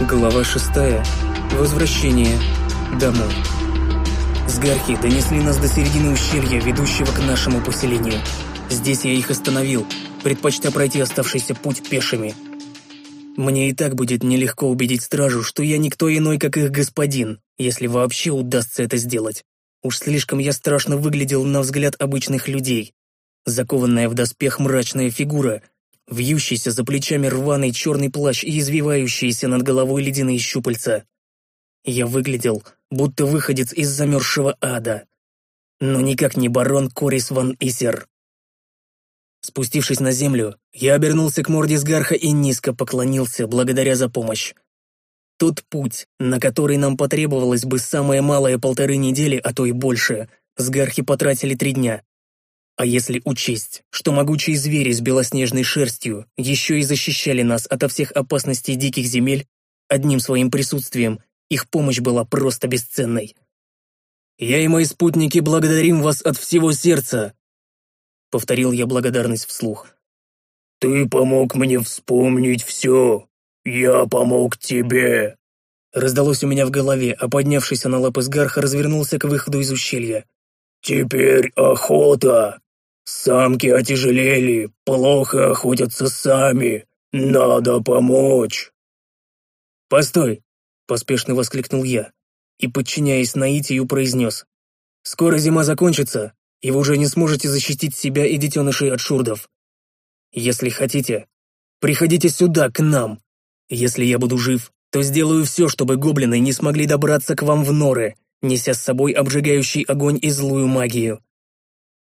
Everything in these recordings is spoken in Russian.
Глава шестая. Возвращение домой. Сгархи донесли нас до середины ущелья, ведущего к нашему поселению. Здесь я их остановил, предпочтя пройти оставшийся путь пешими. Мне и так будет нелегко убедить стражу, что я никто иной, как их господин, если вообще удастся это сделать. Уж слишком я страшно выглядел на взгляд обычных людей. Закованная в доспех мрачная фигура — вьющийся за плечами рваный черный плащ и извивающиеся над головой ледяные щупальца. Я выглядел, будто выходец из замерзшего ада. Но никак не барон Корис ван Исер. Спустившись на землю, я обернулся к морде Сгарха и низко поклонился, благодаря за помощь. Тот путь, на который нам потребовалось бы самое малое полторы недели, а то и больше, Сгархи потратили три дня. А если учесть, что могучие звери с белоснежной шерстью еще и защищали нас ото всех опасностей диких земель, одним своим присутствием их помощь была просто бесценной. «Я и мои спутники благодарим вас от всего сердца!» Повторил я благодарность вслух. «Ты помог мне вспомнить все. Я помог тебе!» Раздалось у меня в голове, а поднявшийся на лапы сгарха развернулся к выходу из ущелья. «Теперь охота!» Самки отяжелели, плохо охотятся сами. Надо помочь. Постой, поспешно воскликнул я и, подчиняясь наитию, произнес. Скоро зима закончится, и вы уже не сможете защитить себя и детенышей от шурдов. Если хотите, приходите сюда, к нам. Если я буду жив, то сделаю все, чтобы гоблины не смогли добраться к вам в норы, неся с собой обжигающий огонь и злую магию.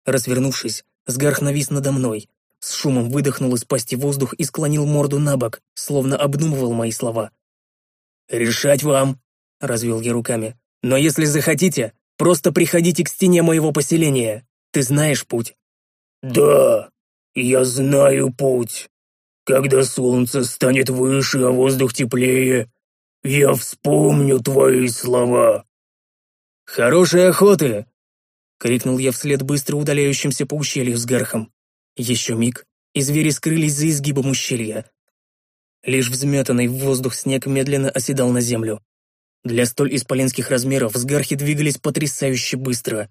Развернувшись, Сгарх навис надо мной, с шумом выдохнул из пасти воздух и склонил морду на бок, словно обдумывал мои слова. «Решать вам!» — развел я руками. «Но если захотите, просто приходите к стене моего поселения. Ты знаешь путь?» «Да, я знаю путь. Когда солнце станет выше, а воздух теплее, я вспомню твои слова». «Хорошей охоты!» — крикнул я вслед быстро удаляющимся по ущелью с гархом. Еще миг, и звери скрылись за изгибом ущелья. Лишь взметанный в воздух снег медленно оседал на землю. Для столь исполинских размеров сгархи двигались потрясающе быстро.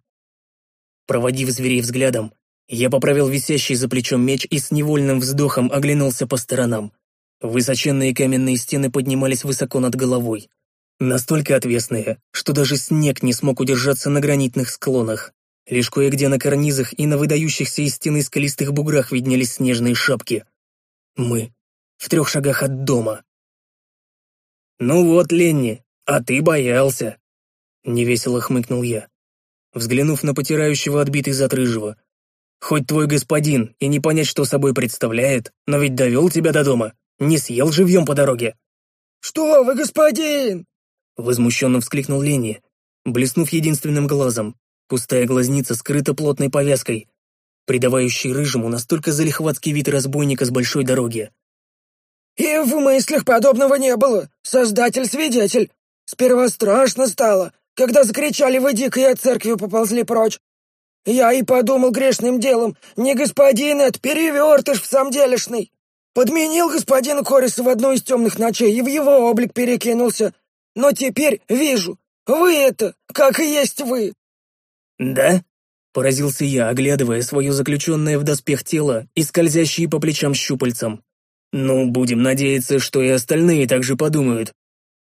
Проводив зверей взглядом, я поправил висящий за плечом меч и с невольным вздохом оглянулся по сторонам. Высоченные каменные стены поднимались высоко над головой. Настолько отвесные, что даже снег не смог удержаться на гранитных склонах. Лишь кое-где на карнизах и на выдающихся из стены скалистых буграх виднелись снежные шапки. Мы в трех шагах от дома. «Ну вот, Ленни, а ты боялся!» Невесело хмыкнул я, взглянув на потирающего отбитый зад рыжего. «Хоть твой господин и не понять, что собой представляет, но ведь довел тебя до дома, не съел живьем по дороге». «Что вы, господин!» Возмущенно вскликнул Ленни, блеснув единственным глазом, Пустая глазница скрыта плотной повязкой, придавающей рыжему настолько залихватский вид разбойника с большой дороги. «И в мыслях подобного не было, создатель-свидетель. Сперва страшно стало, когда закричали «Вы дико!» и от церкви поползли прочь. Я и подумал грешным делом, не господин это, перевертыш в самом делешный. Подменил господина Кориса в одну из темных ночей и в его облик перекинулся. Но теперь вижу, вы это, как и есть вы. «Да?» — поразился я, оглядывая свое заключенное в доспех тело и скользящие по плечам щупальцам. «Ну, будем надеяться, что и остальные так же подумают.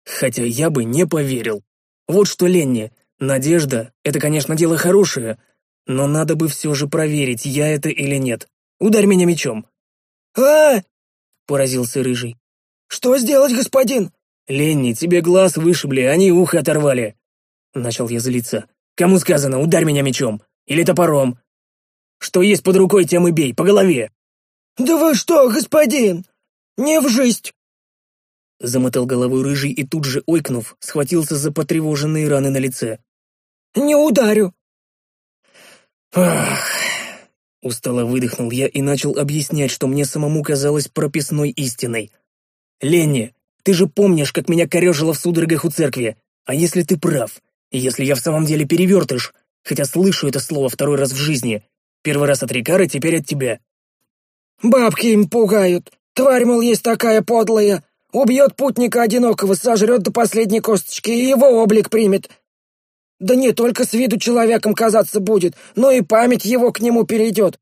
Хотя я бы не поверил. Вот что, Ленни, надежда — это, конечно, дело хорошее, но надо бы все же проверить, я это или нет. Ударь меня мечом». «А!» — поразился Рыжий. «Что сделать, господин?» «Ленни, тебе глаз вышибли, они ухо оторвали!» Начал я злиться. Кому сказано, ударь меня мечом. Или топором. Что есть под рукой, тем и бей, по голове. Да вы что, господин? Не в жизнь. Замотал головой рыжий и тут же, ойкнув, схватился за потревоженные раны на лице. Не ударю. Ах. Устало выдохнул я и начал объяснять, что мне самому казалось прописной истиной. «Ленни, ты же помнишь, как меня корежило в судорогах у церкви? А если ты прав? Если я в самом деле перевертыш, хотя слышу это слово второй раз в жизни, первый раз от Рикара, теперь от тебя. Бабки им пугают. Тварь, мол, есть такая подлая. Убьет путника одинокого, сожрет до последней косточки и его облик примет. Да не только с виду человеком казаться будет, но и память его к нему перейдет.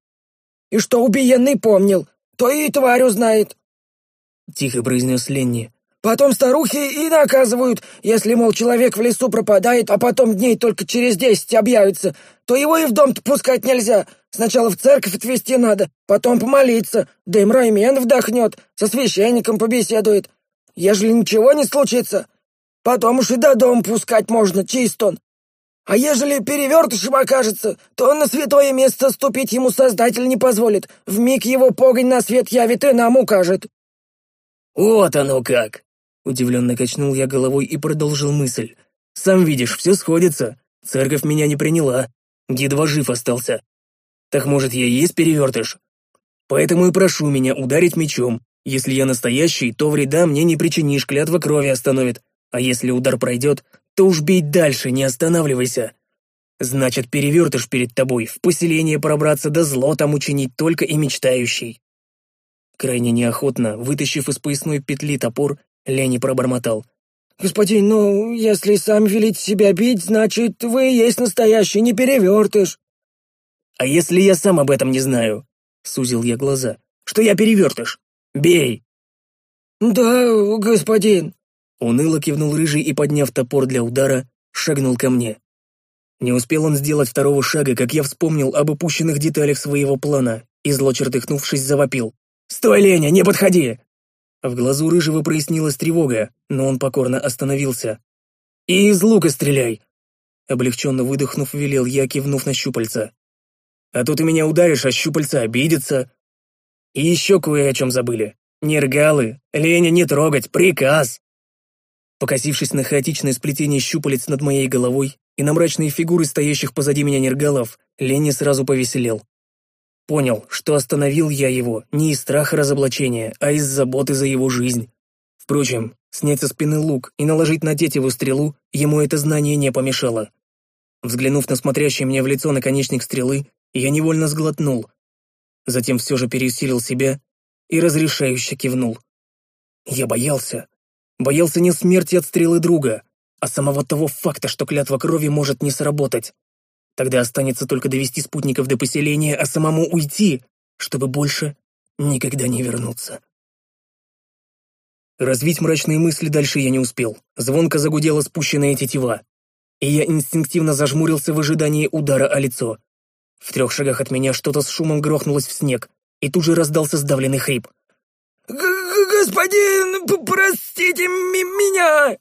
И что убиенный помнил, то и тварь узнает. Тихо произнес Ленни. Потом старухи и наказывают, если, мол, человек в лесу пропадает, а потом дней только через десять объявится, то его и в дом-то пускать нельзя. Сначала в церковь отвезти надо, потом помолиться, да и мраймен вдохнет, со священником побеседует. Ежели ничего не случится, потом уж и до дома пускать можно, чист он. А ежели перевертышем окажется, то на святое место ступить ему Создатель не позволит, вмиг его погонь на свет явит и нам укажет». «Вот оно как!» Удивленно качнул я головой и продолжил мысль. «Сам видишь, все сходится. Церковь меня не приняла. Едва жив остался. Так может, я и есть перевертыш? Поэтому и прошу меня ударить мечом, если я настоящий, то вреда мне не причинишь, клятва крови остановит. А если удар пройдет, то уж бей дальше, не останавливайся. Значит, перевертыш перед тобой, в поселение пробраться да зло там учинить только и мечтающий. Крайне неохотно, вытащив из поясной петли топор, Лени пробормотал. «Господин, ну, если сам велите себя бить, значит, вы есть настоящий, не перевертыш». «А если я сам об этом не знаю?» — сузил я глаза. «Что я перевертыш? Бей!» «Да, господин!» Уныло кивнул рыжий и, подняв топор для удара, шагнул ко мне. Не успел он сделать второго шага, как я вспомнил об упущенных деталях своего плана и, зло чертыхнувшись, завопил. «Стой, Леня, не подходи!» В глазу рыжего прояснилась тревога, но он покорно остановился. «И из лука стреляй!» Облегченно выдохнув, велел я, кивнув на щупальца. «А то ты меня ударишь, а щупальца обидятся, и еще кое о чем забыли. Нергалы, Леня не трогать, приказ!» Покосившись на хаотичное сплетение щупалец над моей головой и на мрачные фигуры стоящих позади меня нергалов, Леня сразу повеселел. Понял, что остановил я его не из страха разоблачения, а из заботы за его жизнь. Впрочем, снять со спины лук и наложить на тетиву стрелу ему это знание не помешало. Взглянув на смотрящий мне в лицо наконечник стрелы, я невольно сглотнул, затем все же пересилил себя и разрешающе кивнул. Я боялся. Боялся не смерти от стрелы друга, а самого того факта, что клятва крови может не сработать. Тогда останется только довести спутников до поселения, а самому уйти, чтобы больше никогда не вернуться. Развить мрачные мысли дальше я не успел. Звонко загудела спущенная тетива, и я инстинктивно зажмурился в ожидании удара о лицо. В трех шагах от меня что-то с шумом грохнулось в снег, и тут же раздался сдавленный хрип. «Господин, простите меня!»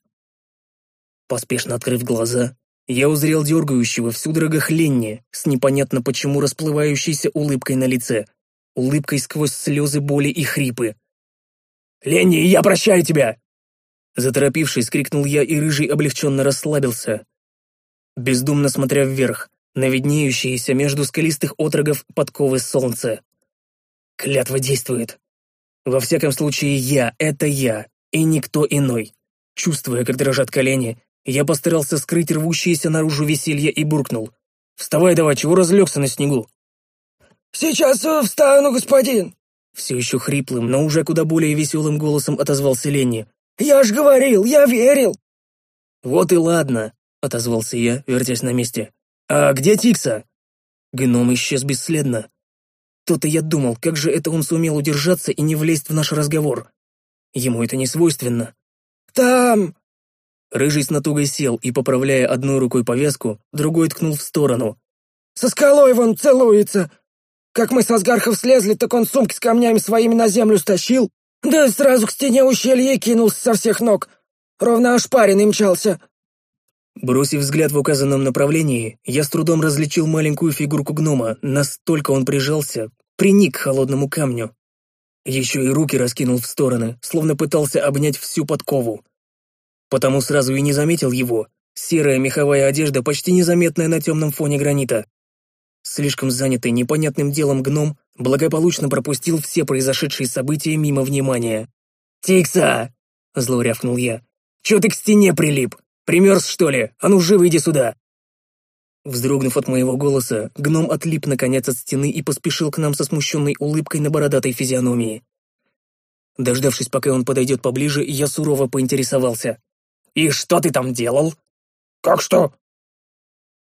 Поспешно открыв глаза, я узрел дергающего в судорогах Ленни с непонятно почему расплывающейся улыбкой на лице, улыбкой сквозь слезы боли и хрипы. «Ленни, я прощаю тебя!» Заторопившись, крикнул я, и рыжий облегченно расслабился. Бездумно смотря вверх, на виднеющиеся между скалистых отрогов подковы солнца. Клятва действует. Во всяком случае, я — это я, и никто иной. Чувствуя, как дрожат колени, я постарался скрыть рвущееся наружу веселье и буркнул. «Вставай давай, чего разлегся на снегу?» «Сейчас встану, господин!» Все еще хриплым, но уже куда более веселым голосом отозвался Ленни. «Я ж говорил, я верил!» «Вот и ладно», — отозвался я, вертясь на месте. «А где Тикса?» Гном исчез бесследно. То-то я думал, как же это он сумел удержаться и не влезть в наш разговор. Ему это не свойственно. «Там!» Рыжий с натугой сел и, поправляя одной рукой повязку, другой ткнул в сторону. «Со скалой вон целуется! Как мы с Асгархов слезли, так он сумки с камнями своими на землю стащил, да сразу к стене ущелья кинулся со всех ног. Ровно ошпаренный мчался. Бросив взгляд в указанном направлении, я с трудом различил маленькую фигурку гнома, настолько он прижался, приник к холодному камню. Еще и руки раскинул в стороны, словно пытался обнять всю подкову. Потому сразу и не заметил его. Серая меховая одежда, почти незаметная на темном фоне гранита. Слишком занятый непонятным делом гном благополучно пропустил все произошедшие события мимо внимания. «Тикса!» — зло рявкнул я. «Чё ты к стене прилип? Примерз, что ли? А ну, живо иди сюда!» Вздрогнув от моего голоса, гном отлип наконец от стены и поспешил к нам со смущенной улыбкой на бородатой физиономии. Дождавшись, пока он подойдет поближе, я сурово поинтересовался. «И что ты там делал?» «Как что?»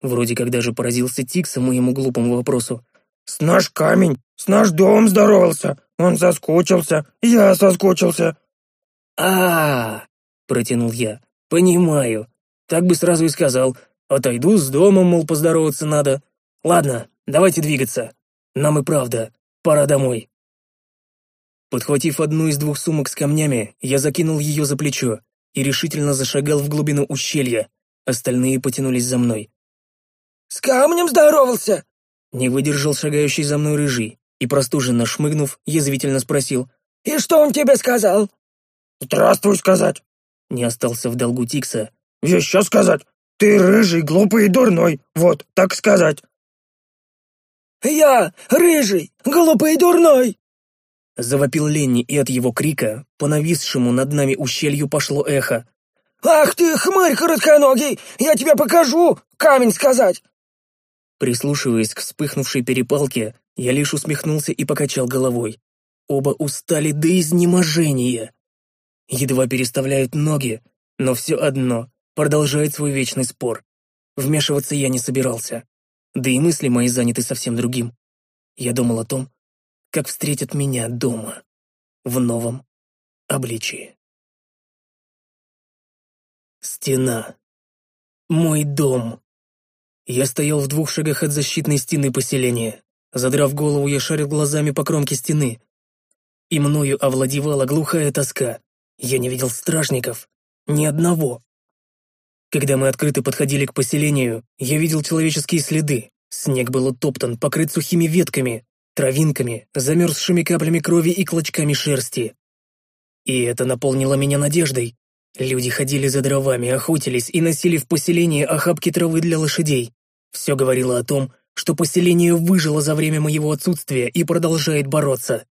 Вроде как даже поразился Тикса моему глупому вопросу. «С наш камень, с наш дом здоровался. Он соскучился, я соскучился». А, -а, -а протянул я. «Понимаю. Так бы сразу и сказал. Отойду с домом, мол, поздороваться надо. Ладно, давайте двигаться. Нам и правда, пора домой». Подхватив одну из двух сумок с камнями, я закинул ее за плечо и решительно зашагал в глубину ущелья. Остальные потянулись за мной. «С камнем здоровался?» Не выдержал шагающий за мной рыжий и, простуженно шмыгнув, язвительно спросил. «И что он тебе сказал?» «Здравствуй сказать». Не остался в долгу Тикса. «Еще сказать. Ты рыжий, глупый и дурной. Вот, так сказать». «Я рыжий, глупый и дурной!» Завопил Ленни, и от его крика по нависшему над нами ущелью пошло эхо. «Ах ты, хмырь коротконогий! Я тебе покажу! Камень сказать!» Прислушиваясь к вспыхнувшей перепалке, я лишь усмехнулся и покачал головой. Оба устали до изнеможения. Едва переставляют ноги, но все одно продолжает свой вечный спор. Вмешиваться я не собирался. Да и мысли мои заняты совсем другим. Я думал о том, как встретят меня дома, в новом обличии. Стена. Мой дом. Я стоял в двух шагах от защитной стены поселения. Задрав голову, я шарил глазами по кромке стены. И мною овладевала глухая тоска. Я не видел стражников. Ни одного. Когда мы открыто подходили к поселению, я видел человеческие следы. Снег был утоптан, покрыт сухими ветками, травинками, замерзшими каплями крови и клочками шерсти. И это наполнило меня надеждой. Люди ходили за дровами, охотились и носили в поселение охапки травы для лошадей. Все говорило о том, что поселение выжило за время моего отсутствия и продолжает бороться.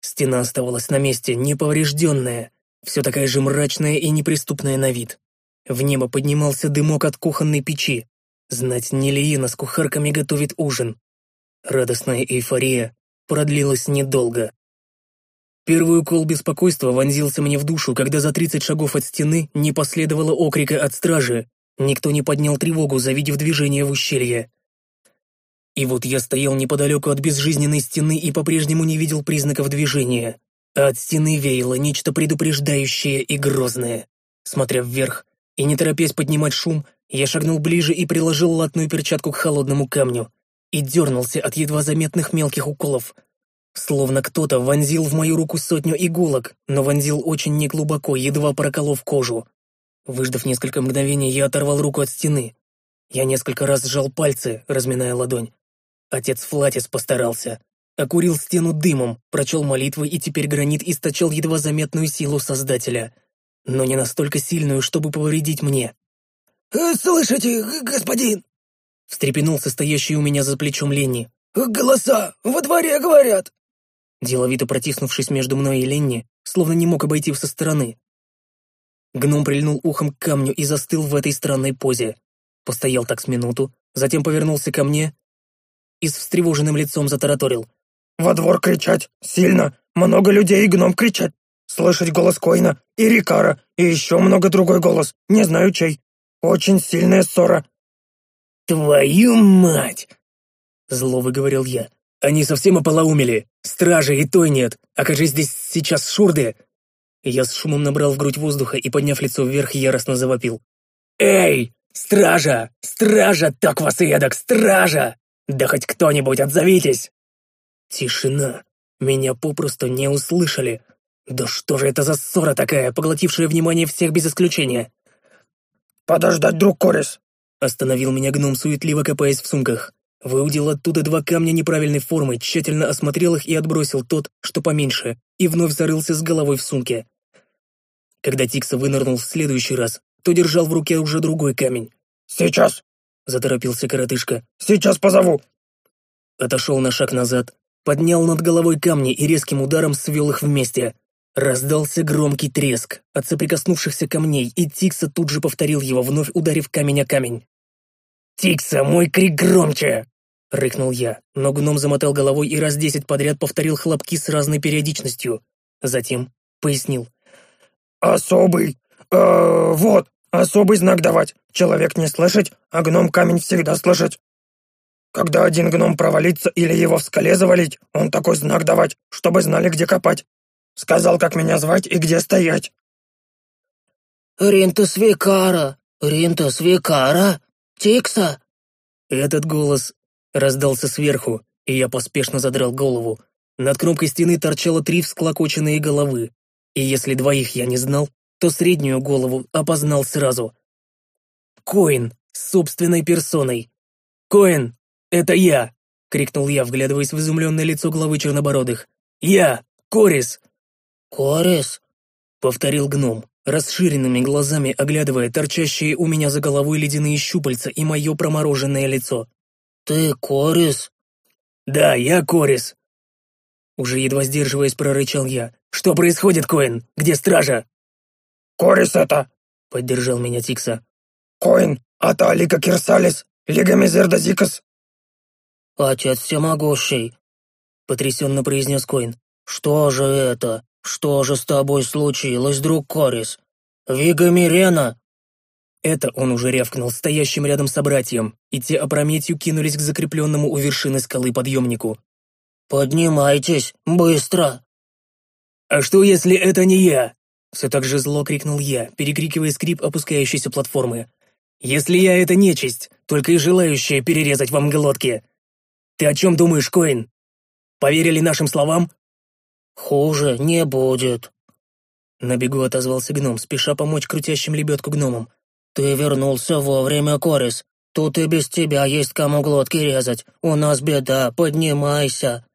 Стена оставалась на месте, неповрежденная, все такая же мрачная и неприступная на вид. В небо поднимался дымок от кухонной печи. Знать, не Лиена с кухарками готовит ужин. Радостная эйфория продлилась недолго. Первый укол беспокойства вонзился мне в душу, когда за 30 шагов от стены не последовало окрика от стражи. Никто не поднял тревогу, завидев движение в ущелье. И вот я стоял неподалеку от безжизненной стены и по-прежнему не видел признаков движения. А от стены веяло нечто предупреждающее и грозное. Смотря вверх и не торопясь поднимать шум, я шагнул ближе и приложил латную перчатку к холодному камню и дернулся от едва заметных мелких уколов. Словно кто-то вонзил в мою руку сотню иголок, но вонзил очень неглубоко, едва проколов кожу. Выждав несколько мгновений, я оторвал руку от стены. Я несколько раз сжал пальцы, разминая ладонь. Отец Флатис постарался. Окурил стену дымом, прочел молитвы, и теперь гранит источал едва заметную силу Создателя. Но не настолько сильную, чтобы повредить мне. «Э, «Слышите, господин?» Встрепенулся стоящий у меня за плечом Ленни. «Голоса! Во дворе говорят!» Деловито протиснувшись между мной и Ленни, словно не мог обойти со стороны. Гном прильнул ухом к камню и застыл в этой странной позе. Постоял так с минуту, затем повернулся ко мне и с встревоженным лицом затараторил. «Во двор кричать! Сильно! Много людей и гном кричать! Слышать голос Коина и Рикара, и еще много другой голос, не знаю чей. Очень сильная ссора, «Твою мать!» Зло выговорил я. «Они совсем ополоумели. Стражи и той нет. Окажись здесь сейчас шурды!» Я с шумом набрал в грудь воздуха и, подняв лицо вверх, яростно завопил. «Эй! Стража! Стража! Так вас и эдак! Стража! Да хоть кто-нибудь отзовитесь!» Тишина. Меня попросту не услышали. Да что же это за ссора такая, поглотившая внимание всех без исключения? «Подождать, друг Корис!» Остановил меня гном, суетливо копаясь в сумках. Выудил оттуда два камня неправильной формы, тщательно осмотрел их и отбросил тот, что поменьше, и вновь зарылся с головой в сумке. Когда Тикса вынырнул в следующий раз, то держал в руке уже другой камень. «Сейчас!» — заторопился коротышка. «Сейчас позову!» Отошел на шаг назад, поднял над головой камни и резким ударом свел их вместе. Раздался громкий треск от соприкоснувшихся камней, и Тикса тут же повторил его, вновь ударив камень о камень. «Тикса, мой крик громче!» — рыкнул я, но гном замотал головой и раз десять подряд повторил хлопки с разной периодичностью. Затем пояснил. «Особый... Э, вот, особый знак давать. Человек не слышать, а гном камень всегда слышать. Когда один гном провалится или его в скале завалить, он такой знак давать, чтобы знали, где копать. Сказал, как меня звать и где стоять». «Ринтус Викара! Ринтус Викара! Тикса!» Этот голос раздался сверху, и я поспешно задрал голову. Над кромкой стены торчало три всклокоченные головы, и если двоих я не знал, то среднюю голову опознал сразу. Коин, собственной персоной. «Коин, это я!» — крикнул я, вглядываясь в изумленное лицо главы чернобородых. «Я! Корис!» «Корис?» — повторил гном, расширенными глазами оглядывая торчащие у меня за головой ледяные щупальца и мое промороженное лицо. «Ты Корис?» «Да, я Корис!» Уже едва сдерживаясь, прорычал я. «Что происходит, Коин? Где стража?» «Корис это!» — поддержал меня Тикса. «Коин, ата Лика Кирсалис, Лига Мизерда Зикас!» «Отец всемогущий!» — потрясенно произнес Коин. «Что же это? Что же с тобой случилось, друг Корис? Вига Мирена?» Это он уже рявкнул стоящим рядом собратьям, и те опрометью кинулись к закрепленному у вершины скалы подъемнику. «Поднимайтесь, быстро!» «А что, если это не я?» Все так же зло крикнул я, перекрикивая скрип опускающейся платформы. «Если я это нечисть, только и желающая перерезать вам глотки. Ты о чем думаешь, Коин? Поверили нашим словам?» «Хуже не будет», — на бегу отозвался гном, спеша помочь крутящим лебедку гномам. «Ты вернулся вовремя, Корис. Тут и без тебя есть кому глотки резать. У нас беда, поднимайся».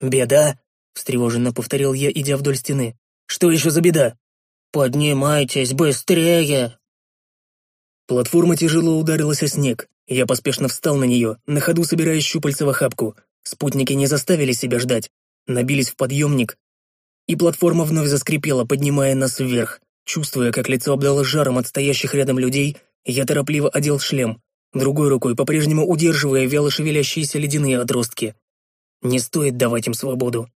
«Беда?» — встревоженно повторил я, идя вдоль стены. «Что еще за беда?» «Поднимайтесь быстрее!» Платформа тяжело ударилась о снег. Я поспешно встал на нее, на ходу собирая щупальца в охапку. Спутники не заставили себя ждать. Набились в подъемник, и платформа вновь заскрипела, поднимая нас вверх. Чувствуя, как лицо обдало жаром от стоящих рядом людей, я торопливо одел шлем, другой рукой по-прежнему удерживая вяло шевелящиеся ледяные отростки. Не стоит давать им свободу.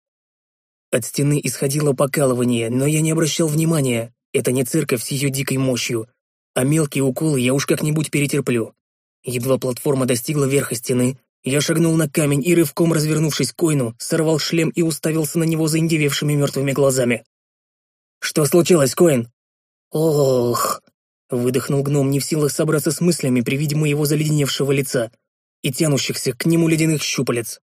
От стены исходило покалывание, но я не обращал внимания. Это не церковь с ее дикой мощью, а мелкие уколы я уж как-нибудь перетерплю. Едва платформа достигла верха стены, я шагнул на камень и, рывком развернувшись к Койну, сорвал шлем и уставился на него заиндевевшими мертвыми глазами. «Что случилось, Коин?» «Ох!» — выдохнул гном, не в силах собраться с мыслями при виде моего заледеневшего лица и тянущихся к нему ледяных щупалец.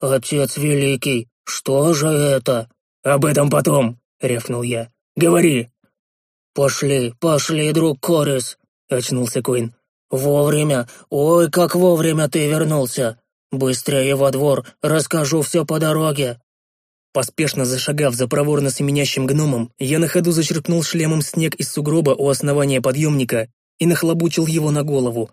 «Отец Великий, что же это?» «Об этом потом», — рявкнул я. «Говори». «Пошли, пошли, друг Корис», — очнулся Коин. «Вовремя, ой, как вовремя ты вернулся! Быстрее во двор, расскажу все по дороге!» Поспешно зашагав за проворно семенящим гномом, я на ходу зачерпнул шлемом снег из сугроба у основания подъемника и нахлобучил его на голову.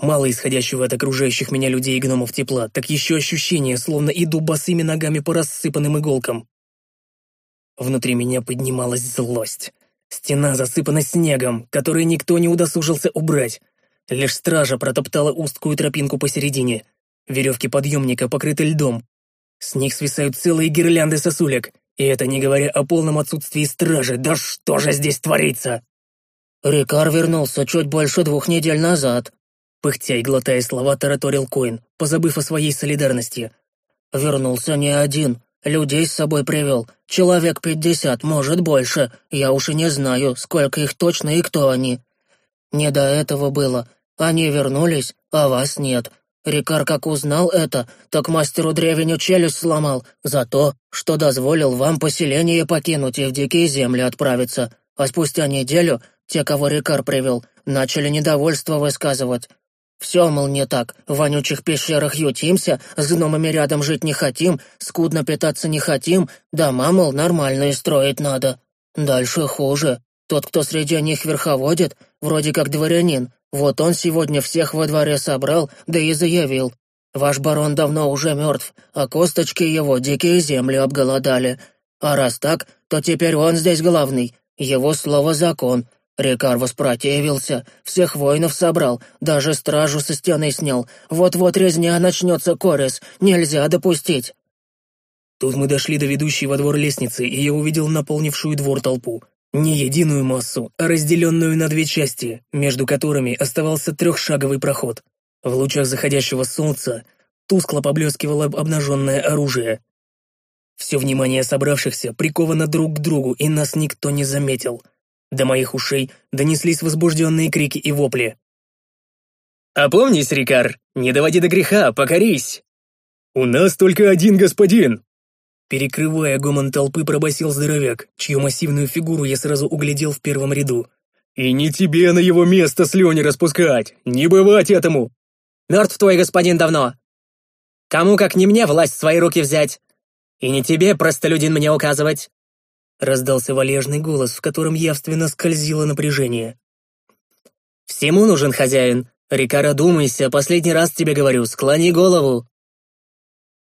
Мало исходящего от окружающих меня людей и гномов тепла, так еще ощущение, словно иду босыми ногами по рассыпанным иголкам. Внутри меня поднималась злость. Стена засыпана снегом, который никто не удосужился убрать. Лишь стража протоптала узкую тропинку посередине. Веревки подъемника покрыты льдом. С них свисают целые гирлянды сосулек. И это не говоря о полном отсутствии стражи. Да что же здесь творится? Рикар вернулся чуть больше двух недель назад. Пыхтя и глотая слова, тараторил Коин, позабыв о своей солидарности. Вернулся не один. Людей с собой привел. Человек пятьдесят, может больше. Я уж и не знаю, сколько их точно и кто они. Не до этого было. Они вернулись, а вас нет. Рикар как узнал это, так мастеру древеню челюсть сломал за то, что дозволил вам поселение покинуть и в дикие земли отправиться. А спустя неделю те, кого Рикар привел, начали недовольство высказывать. Все, мол, не так. В вонючих пещерах ютимся, с гномами рядом жить не хотим, скудно питаться не хотим, дома, мол, нормальные строить надо. Дальше хуже. Тот, кто среди них верховодит, вроде как дворянин, вот он сегодня всех во дворе собрал, да и заявил. Ваш барон давно уже мертв, а косточки его дикие земли обголодали. А раз так, то теперь он здесь главный. Его слово закон. Рикар воспротивился, всех воинов собрал, даже стражу со стены снял. Вот-вот резня начнется, Корис, нельзя допустить. Тут мы дошли до ведущей во двор лестницы, и я увидел наполнившую двор толпу. Не единую массу, а разделенную на две части, между которыми оставался трехшаговый проход. В лучах заходящего солнца тускло поблескивало обнаженное оружие. Все внимание собравшихся приковано друг к другу, и нас никто не заметил. До моих ушей донеслись возбужденные крики и вопли. «Опомнись, Рикар, не доводи до греха, покорись!» «У нас только один господин!» Перекрывая гомон толпы, пробасил здоровяк, чью массивную фигуру я сразу углядел в первом ряду. «И не тебе на его место слюни распускать! Не бывать этому!» «Мертв твой господин давно! Кому, как не мне, власть в свои руки взять? И не тебе, простолюдин, мне указывать!» Раздался валежный голос, в котором явственно скользило напряжение. «Всему нужен хозяин. Рикара, думайся, последний раз тебе говорю, склони голову!»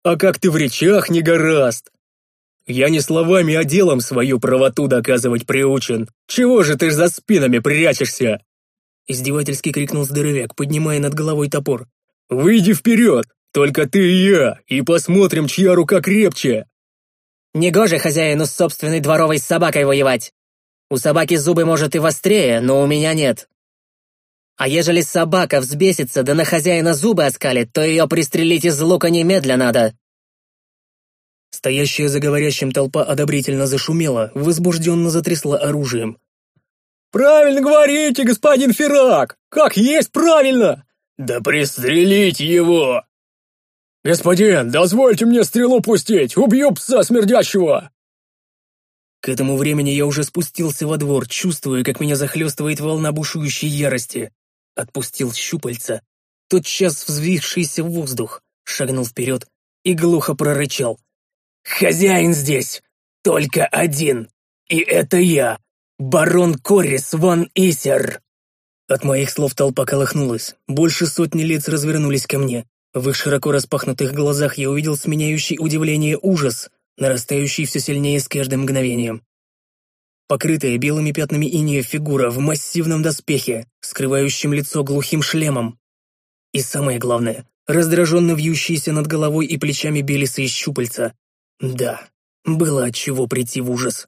А как ты в речах не гораст! Я не словами, а делом свою правоту доказывать приучен. Чего же ты ж за спинами прячешься?» Издевательски крикнул здоровяк, поднимая над головой топор. «Выйди вперед! Только ты и я, и посмотрим, чья рука крепче!» «Негоже хозяину с собственной дворовой собакой воевать! У собаки зубы, может, и вострее, но у меня нет. А ежели собака взбесится, да на хозяина зубы оскалит, то ее пристрелить из лука немедля надо!» Стоящая за говорящим толпа одобрительно зашумела, возбужденно затрясла оружием. «Правильно говорите, господин Феррак! Как есть правильно! Да пристрелить его!» «Господин, дозвольте мне стрелу пустить! Убью пса смердящего!» К этому времени я уже спустился во двор, чувствуя, как меня захлестывает волна бушующей ярости отпустил щупальца, тотчас взвившийся в воздух, шагнул вперед и глухо прорычал. «Хозяин здесь! Только один! И это я, барон Коррис ван Исер!» От моих слов толпа колыхнулась. Больше сотни лиц развернулись ко мне. В их широко распахнутых глазах я увидел сменяющий удивление ужас, нарастающий все сильнее с каждым мгновением покрытая белыми пятнами иния фигура в массивном доспехе, скрывающем лицо глухим шлемом. И самое главное, раздраженно вьющиеся над головой и плечами белисы и щупальца. Да, было от чего прийти в ужас.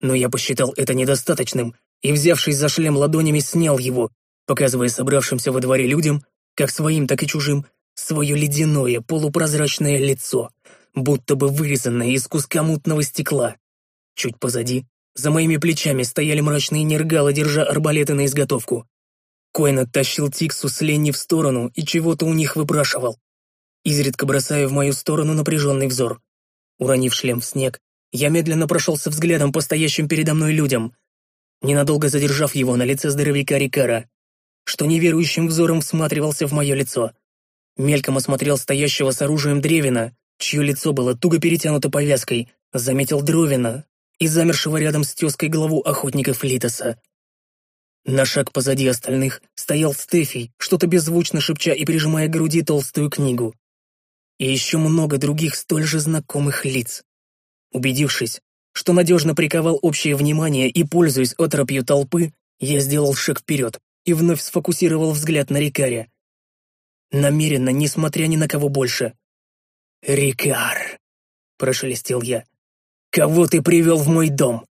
Но я посчитал это недостаточным и, взявшись за шлем ладонями, снял его, показывая собравшимся во дворе людям, как своим, так и чужим, свое ледяное полупрозрачное лицо, будто бы вырезанное из куска мутного стекла. Чуть позади за моими плечами стояли мрачные нергалы, держа арбалеты на изготовку. Коин оттащил Тиксу с Ленни в сторону и чего-то у них выпрашивал, изредка бросая в мою сторону напряженный взор. Уронив шлем в снег, я медленно прошелся взглядом по стоящим передо мной людям, ненадолго задержав его на лице здоровяка Рикара, что неверующим взором всматривался в мое лицо. Мельком осмотрел стоящего с оружием Древина, чье лицо было туго перетянуто повязкой, заметил Дровина, и замершего рядом с тезкой главу охотников Литоса. На шаг позади остальных стоял Стефий, что-то беззвучно шепча и прижимая к груди толстую книгу. И еще много других столь же знакомых лиц. Убедившись, что надежно приковал общее внимание и, пользуясь отропью толпы, я сделал шаг вперед и вновь сфокусировал взгляд на Рикаре. Намеренно, несмотря ни на кого больше. «Рикар!» — прошелестел я. Кого ты привел в мой дом?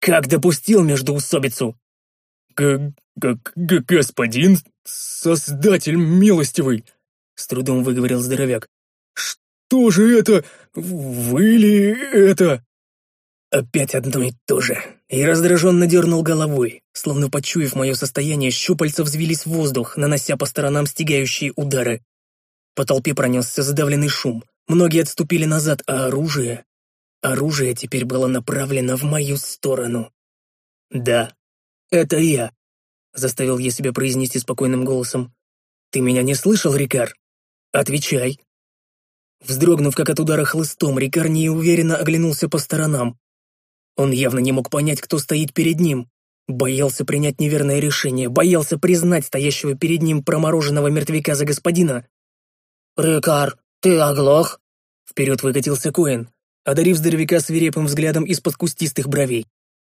Как допустил междоусобицу?» Г г г «Господин, создатель милостивый!» С трудом выговорил здоровяк. «Что же это? Вы ли это?» Опять одно и то же. И раздраженно дернул головой, словно почуяв мое состояние, щупальца взвились в воздух, нанося по сторонам стигающие удары. По толпе пронесся задавленный шум. Многие отступили назад, а оружие Оружие теперь было направлено в мою сторону. «Да, это я», — заставил я себя произнести спокойным голосом. «Ты меня не слышал, Рикар? Отвечай». Вздрогнув, как от удара хлыстом, Рикар неуверенно оглянулся по сторонам. Он явно не мог понять, кто стоит перед ним. Боялся принять неверное решение, боялся признать стоящего перед ним промороженного мертвяка за господина. «Рикар, ты оглох?» Вперед выкатился Коэн одарив здоровяка свирепым взглядом из-под кустистых бровей.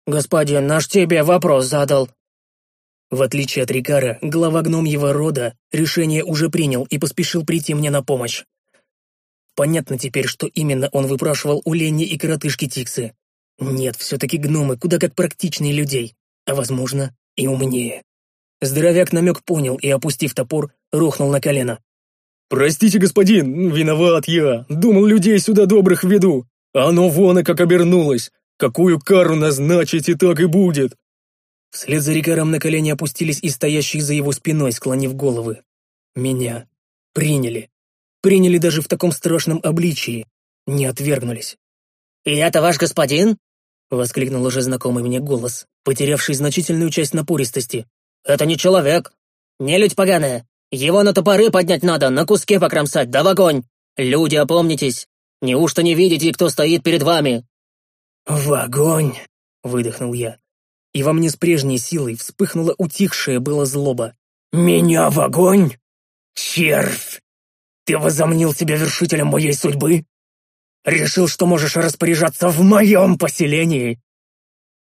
«Господин, наш тебе вопрос задал». В отличие от Рикара, глава гномьего рода решение уже принял и поспешил прийти мне на помощь. понятно теперь, что именно он выпрашивал у Ленни и коротышки Тиксы. Нет, все-таки гномы куда как практичнее людей, а, возможно, и умнее. Здоровяк намек понял и, опустив топор, рухнул на колено. «Простите, господин, виноват я. Думал, людей сюда добрых веду. А оно вон и как обернулось. Какую кару назначите, так и будет». Вслед за Рикаром на колени опустились и стоящие за его спиной, склонив головы. Меня приняли. Приняли даже в таком страшном обличии. Не отвергнулись. «И это ваш господин?» — воскликнул уже знакомый мне голос, потерявший значительную часть напористости. «Это не человек. Не людь поганая. Его на топоры поднять надо, на куски покромсать, да в огонь. Люди, опомнитесь. Неужто не видите, кто стоит перед вами?» «В огонь!» — выдохнул я. И во мне с прежней силой вспыхнула утихшая была злоба. «Меня в огонь? Червь! Ты возомнил себя вершителем моей судьбы? Решил, что можешь распоряжаться в моем поселении?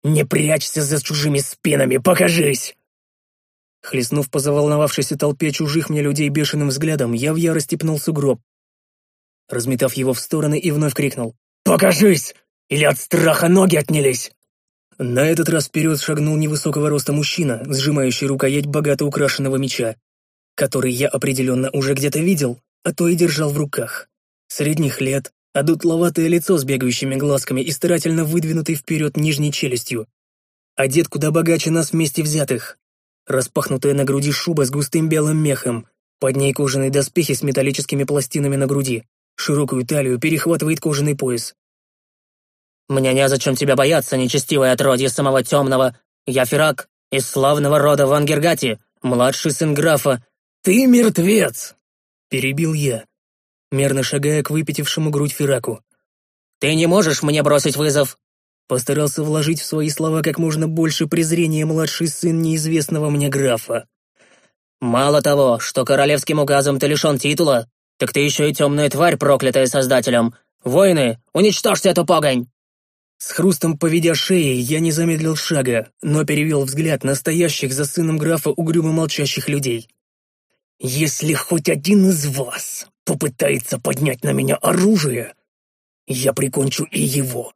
Не прячься за чужими спинами, покажись!» Хлестнув по заволновавшейся толпе чужих мне людей бешеным взглядом, я в ярости пнул сугроб. Разметав его в стороны и вновь крикнул «Покажись! Или от страха ноги отнялись!» На этот раз вперед шагнул невысокого роста мужчина, сжимающий рукоять богато украшенного меча, который я определенно уже где-то видел, а то и держал в руках. Средних лет, а дутловатое лицо с бегающими глазками и старательно выдвинутой вперед нижней челюстью. Одет куда богаче нас вместе взятых. Распахнутая на груди шуба с густым белым мехом, под ней кожаные доспехи с металлическими пластинами на груди, широкую талию перехватывает кожаный пояс. «Мне незачем тебя бояться, нечестивое отродье самого темного. Я Ферак, из славного рода Вангергати, младший сын графа». «Ты мертвец!» — перебил я, мерно шагая к выпятившему грудь Фераку. «Ты не можешь мне бросить вызов!» Постарался вложить в свои слова как можно больше презрения младший сын неизвестного мне графа. «Мало того, что королевским указом ты лишен титула, так ты еще и темная тварь, проклятая Создателем. Воины, уничтожьте эту погонь!» С хрустом поведя шеей, я не замедлил шага, но перевел взгляд на стоящих за сыном графа угрюмо молчащих людей. «Если хоть один из вас попытается поднять на меня оружие, я прикончу и его.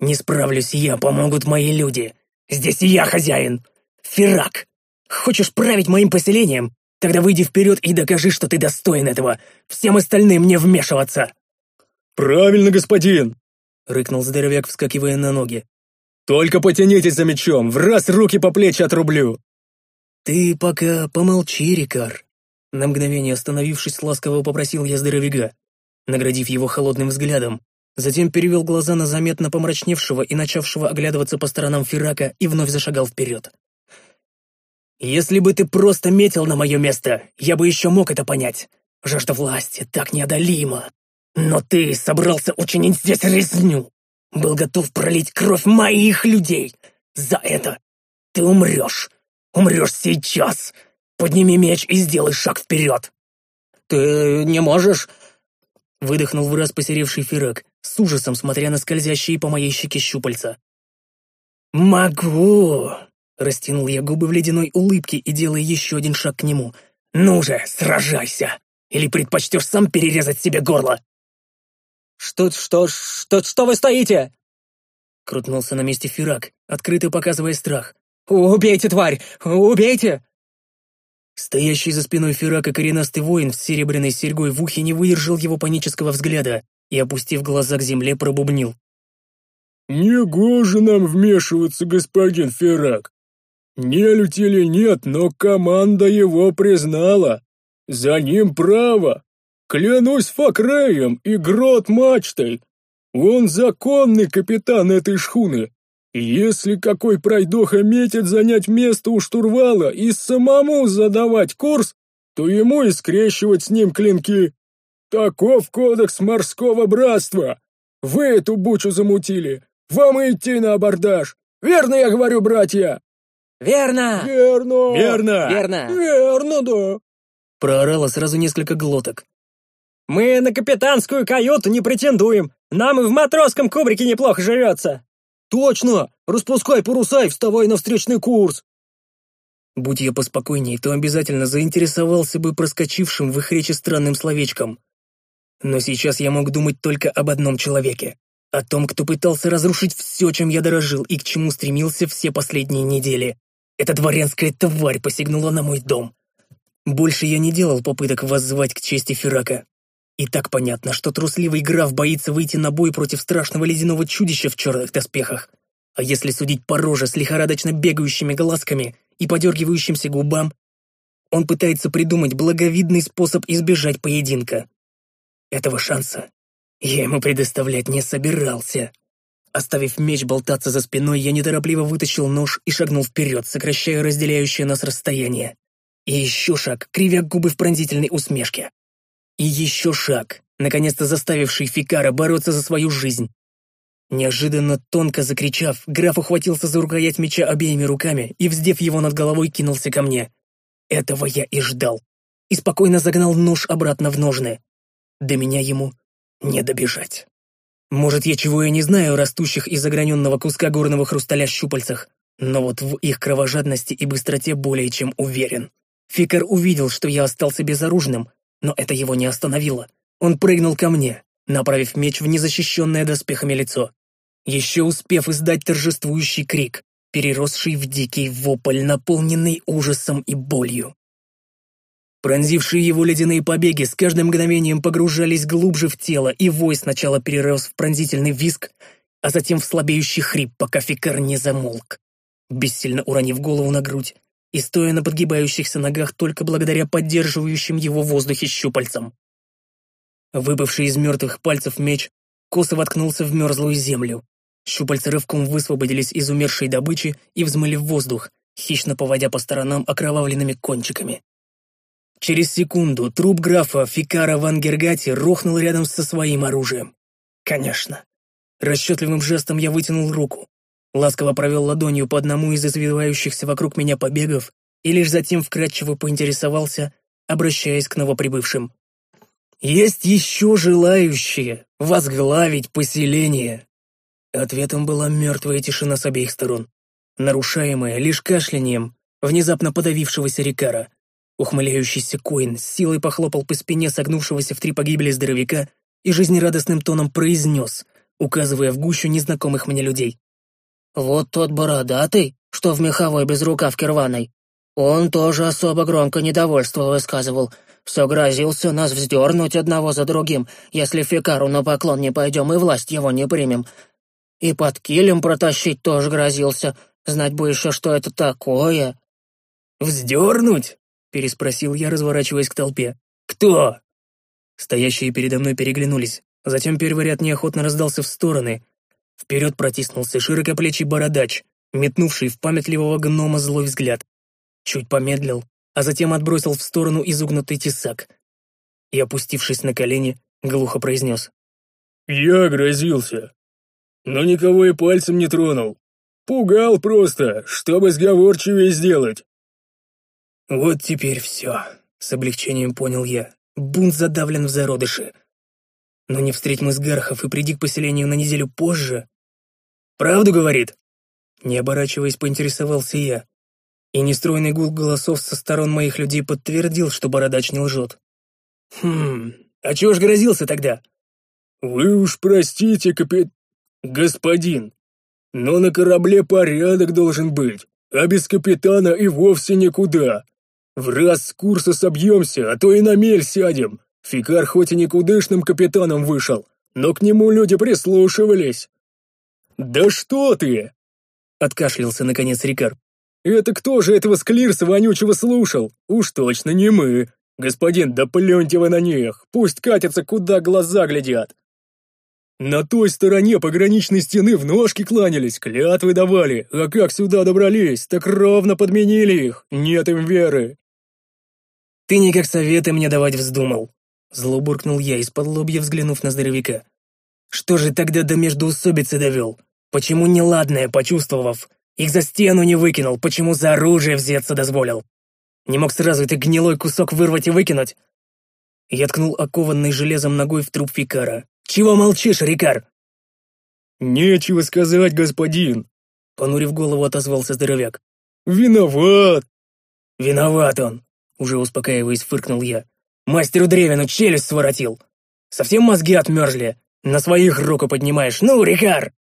Не справлюсь я, помогут мои люди. Здесь я хозяин. Ферак, хочешь править моим поселением? Тогда выйди вперед и докажи, что ты достоин этого. Всем остальным не вмешиваться». «Правильно, господин!» — рыкнул здоровяк, вскакивая на ноги. «Только потянитесь за мечом, в раз руки по плечи отрублю!» «Ты пока помолчи, Рикар!» На мгновение остановившись, ласково попросил я здоровяга, наградив его холодным взглядом, затем перевел глаза на заметно помрачневшего и начавшего оглядываться по сторонам Фирака и вновь зашагал вперед. «Если бы ты просто метил на мое место, я бы еще мог это понять. Жажда власти так неодолима. Но ты собрался учинить здесь резню. Был готов пролить кровь моих людей. За это ты умрешь. Умрешь сейчас. Подними меч и сделай шаг вперед. Ты не можешь... Выдохнул в раз посеревший Фирак, с ужасом смотря на скользящие по моей щеке щупальца. «Могу!» — растянул я губы в ледяной улыбке и делая еще один шаг к нему. «Ну же, сражайся! Или предпочтешь сам перерезать себе горло?» «Что, что, что, что вы стоите?» Крутнулся на месте Фирак, открыто показывая страх. «Убейте, тварь! Убейте!» Стоящий за спиной Фирака коренастый воин с серебряной серьгой в ухе не выдержал его панического взгляда и, опустив глаза к земле, пробубнил. «Негоже нам вмешиваться, господин Ферак. Нелюдь или нет, но команда его признала. За ним право. Клянусь Факреем и грот мачтой. Он законный капитан этой шхуны. Если какой пройдоха метит занять место у штурвала и самому задавать курс, то ему и скрещивать с ним клинки. Таков кодекс морского братства. Вы эту бучу замутили. Вам идти на абордаж. Верно я говорю, братья? Верно! Верно! Верно! Верно! Верно, да. Проорало сразу несколько глоток. «Мы на капитанскую каюту не претендуем. Нам и в матросском кубрике неплохо живется». «Точно! Распускай паруса и вставай на встречный курс!» Будь я поспокойнее, то обязательно заинтересовался бы проскочившим в их речи странным словечком. Но сейчас я мог думать только об одном человеке. О том, кто пытался разрушить все, чем я дорожил и к чему стремился все последние недели. Эта дворянская тварь посягнула на мой дом. Больше я не делал попыток воззвать к чести Ферака. И так понятно, что трусливый граф боится выйти на бой против страшного ледяного чудища в черных доспехах. А если судить по роже с лихорадочно бегающими глазками и подергивающимся губам, он пытается придумать благовидный способ избежать поединка. Этого шанса я ему предоставлять не собирался. Оставив меч болтаться за спиной, я неторопливо вытащил нож и шагнул вперед, сокращая разделяющее нас расстояние. И еще шаг, кривя губы в пронзительной усмешке. И еще шаг, наконец-то заставивший Фикара бороться за свою жизнь. Неожиданно тонко закричав, граф ухватился за рукоять меча обеими руками и, вздев его над головой, кинулся ко мне. Этого я и ждал. И спокойно загнал нож обратно в ножны. До меня ему не добежать. Может, я чего и не знаю о растущих из ограненного куска горного хрусталя щупальцах, но вот в их кровожадности и быстроте более чем уверен. Фикар увидел, что я остался безоружным, но это его не остановило. Он прыгнул ко мне, направив меч в незащищенное доспехами лицо. Еще успев издать торжествующий крик, переросший в дикий вопль, наполненный ужасом и болью. Пронзившие его ледяные побеги с каждым мгновением погружались глубже в тело, и вой сначала перерос в пронзительный визг, а затем в слабеющий хрип, пока Фикар не замолк. Бессильно уронив голову на грудь и стоя на подгибающихся ногах только благодаря поддерживающим его в воздухе щупальцам. Выбывший из мертвых пальцев меч косо воткнулся в мерзлую землю. Щупальца рывком высвободились из умершей добычи и взмыли в воздух, хищно поводя по сторонам окровавленными кончиками. Через секунду труп графа Фикара Ван Гергати рухнул рядом со своим оружием. Конечно. Расчетливым жестом я вытянул руку, ласково провел ладонью по одному из извивающихся вокруг меня побегов и лишь затем вкратчиво поинтересовался, обращаясь к новоприбывшим. «Есть еще желающие возглавить поселение?» Ответом была мертвая тишина с обеих сторон, нарушаемая лишь кашлянием внезапно подавившегося Рикара. Ухмыляющийся Коин с силой похлопал по спине согнувшегося в три погибели здоровяка и жизнерадостным тоном произнес, указывая в гущу незнакомых мне людей. «Вот тот бородатый, что в меховой безрукавке рваной. Он тоже особо громко недовольство высказывал. Все грозился нас вздернуть одного за другим, если Фикару на поклон не пойдем и власть его не примем. И под килем протащить тоже грозился. Знать бы еще, что это такое». «Вздернуть?» Переспросил я, разворачиваясь к толпе. «Кто?» Стоящие передо мной переглянулись. Затем первый ряд неохотно раздался в стороны. Вперед протиснулся широкоплечий бородач, метнувший в памятливого гнома злой взгляд. Чуть помедлил, а затем отбросил в сторону изогнутый тесак. И, опустившись на колени, глухо произнес. «Я грозился, но никого и пальцем не тронул. Пугал просто, чтобы сговорчивее сделать. Вот теперь все, с облегчением понял я. Бунт задавлен в зародыше. Но не встреть мы с Гархов и приди к поселению на неделю позже. Правду говорит? Не оборачиваясь, поинтересовался я. И нестройный гул голосов со сторон моих людей подтвердил, что бородач не лжет. Хм, а чего ж грозился тогда? Вы уж простите, капит... господин, но на корабле порядок должен быть, а без капитана и вовсе никуда. В раз с курса собьемся, а то и на мель сядем. Фикар хоть и никудышным капитаном вышел, но к нему люди прислушивались. «Да что ты!» — откашлялся наконец Рикар. «Это кто же этого склирса вонючего слушал? Уж точно не мы. Господин, да плюньте вы на них, пусть катятся, куда глаза глядят. На той стороне пограничной стены в ножки кланялись, клятвы давали, а как сюда добрались, так ровно подменили их, нет им веры. «Ты никак советы мне давать вздумал», — зло буркнул я, из-под лобья взглянув на здоровяка. «Что же тогда до междоусобицы довел? Почему неладное, почувствовав? Их за стену не выкинул, почему за оружие взяться дозволил? Не мог сразу этот гнилой кусок вырвать и выкинуть?» Я ткнул окованной железом ногой в труп Фикара. «Чего молчишь, Рикар?» «Нечего сказать, господин», — понурив голову, отозвался здоровяк. «Виноват!» «Виноват он!» Уже успокаиваясь, фыркнул я. «Мастеру Древину челюсть своротил! Совсем мозги отмерзли? На своих руку поднимаешь. Ну, Рикар!»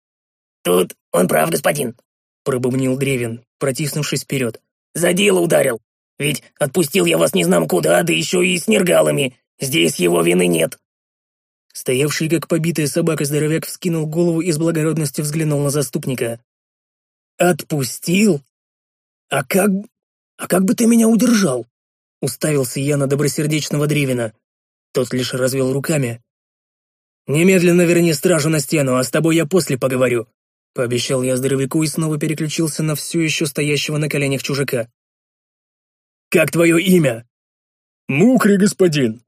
«Тут он прав, господин», — пробубнил Древин, протиснувшись вперед. «За дело ударил. Ведь отпустил я вас не знам куда, да еще и с нергалами. Здесь его вины нет». Стоявший как побитая собака здоровяк вскинул голову и с благородностью взглянул на заступника. «Отпустил? А как... а как бы ты меня удержал?» Уставился я на добросердечного Древина. Тот лишь развел руками. «Немедленно верни стражу на стену, а с тобой я после поговорю», пообещал я здоровяку и снова переключился на все еще стоящего на коленях чужака. «Как твое имя?» «Мукри, господин».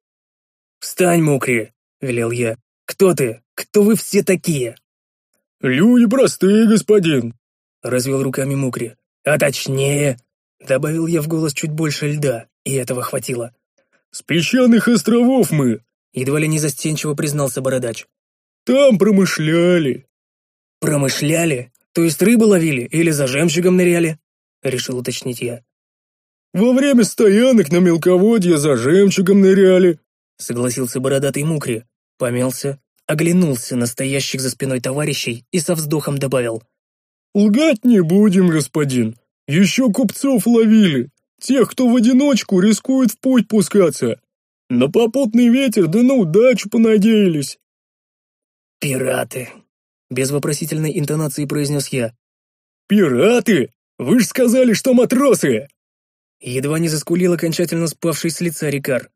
«Встань, Мукри», — велел я. «Кто ты? Кто вы все такие?» «Люди простые, господин», — развел руками Мукри. «А точнее...» — добавил я в голос чуть больше льда, и этого хватило. «С песчаных островов мы!» Едва ли не застенчиво признался Бородач. «Там промышляли!» «Промышляли? То есть рыбу ловили или за жемчугом ныряли?» Решил уточнить я. «Во время стоянок на мелководье за жемчугом ныряли», согласился бородатый Мукри, помялся, оглянулся на стоящих за спиной товарищей и со вздохом добавил. «Лгать не будем, господин. Еще купцов ловили. Тех, кто в одиночку рискует в путь пускаться. На попутный ветер да на удачу понадеялись. «Пираты!» — без вопросительной интонации произнес я. «Пираты? Вы ж сказали, что матросы!» Едва не заскулил окончательно спавший с лица Рикар.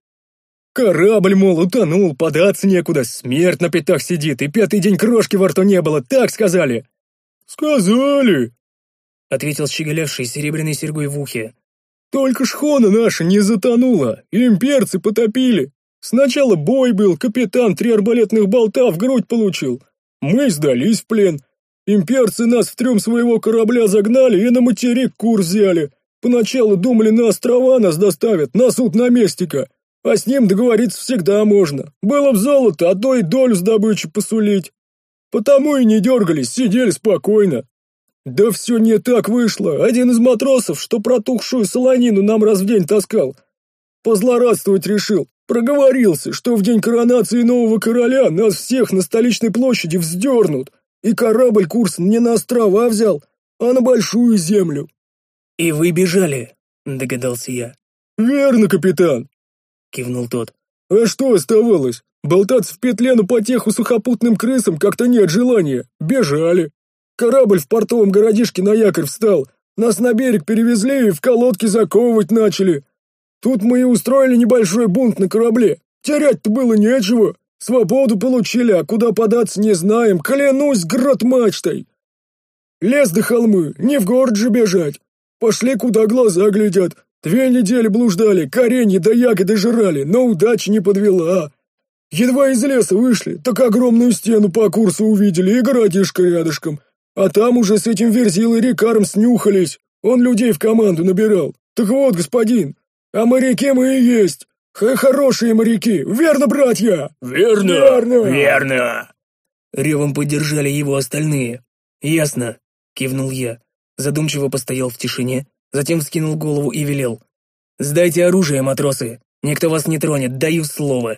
«Корабль, мол, утонул, податься некуда, смерть на пятах сидит, и пятый день крошки во рту не было, так сказали!» «Сказали!» — ответил щеголявший серебряной серьгой в ухе. Только шхона наша не затонула, имперцы потопили. Сначала бой был, капитан три арбалетных болта в грудь получил. Мы сдались в плен. Имперцы нас в трюм своего корабля загнали и на материк курс взяли. Поначалу думали, на острова нас доставят, на суд наместника. А с ним договориться всегда можно. Было б золото, а то и долю с добычи посулить. Потому и не дергались, сидели спокойно. «Да все не так вышло. Один из матросов, что протухшую солонину нам раз в день таскал, позлорадствовать решил. Проговорился, что в день коронации нового короля нас всех на столичной площади вздернут, и корабль курс не на острова взял, а на большую землю». «И вы бежали», — догадался я. «Верно, капитан», — кивнул тот. «А что оставалось? Болтаться в петле на потеху сухопутным крысам как-то нет желания. Бежали». Корабль в портовом городишке на якорь встал. Нас на берег перевезли и в колодки заковывать начали. Тут мы и устроили небольшой бунт на корабле. Терять-то было нечего. Свободу получили, а куда податься не знаем. Клянусь грот мачтой. Лес до холмы, не в город же бежать. Пошли, куда глаза глядят. Две недели блуждали, коренья да ягоды жрали, но удача не подвела. Едва из леса вышли, так огромную стену по курсу увидели и городишко рядышком. А там уже с этим Верзилой Рикаром снюхались. Он людей в команду набирал. Так вот, господин, а моряки мы и есть. Х хорошие моряки, верно, братья? Верно, верно, верно. Ревом поддержали его остальные. Ясно, кивнул я. Задумчиво постоял в тишине, затем вскинул голову и велел. «Сдайте оружие, матросы. Никто вас не тронет, даю слово.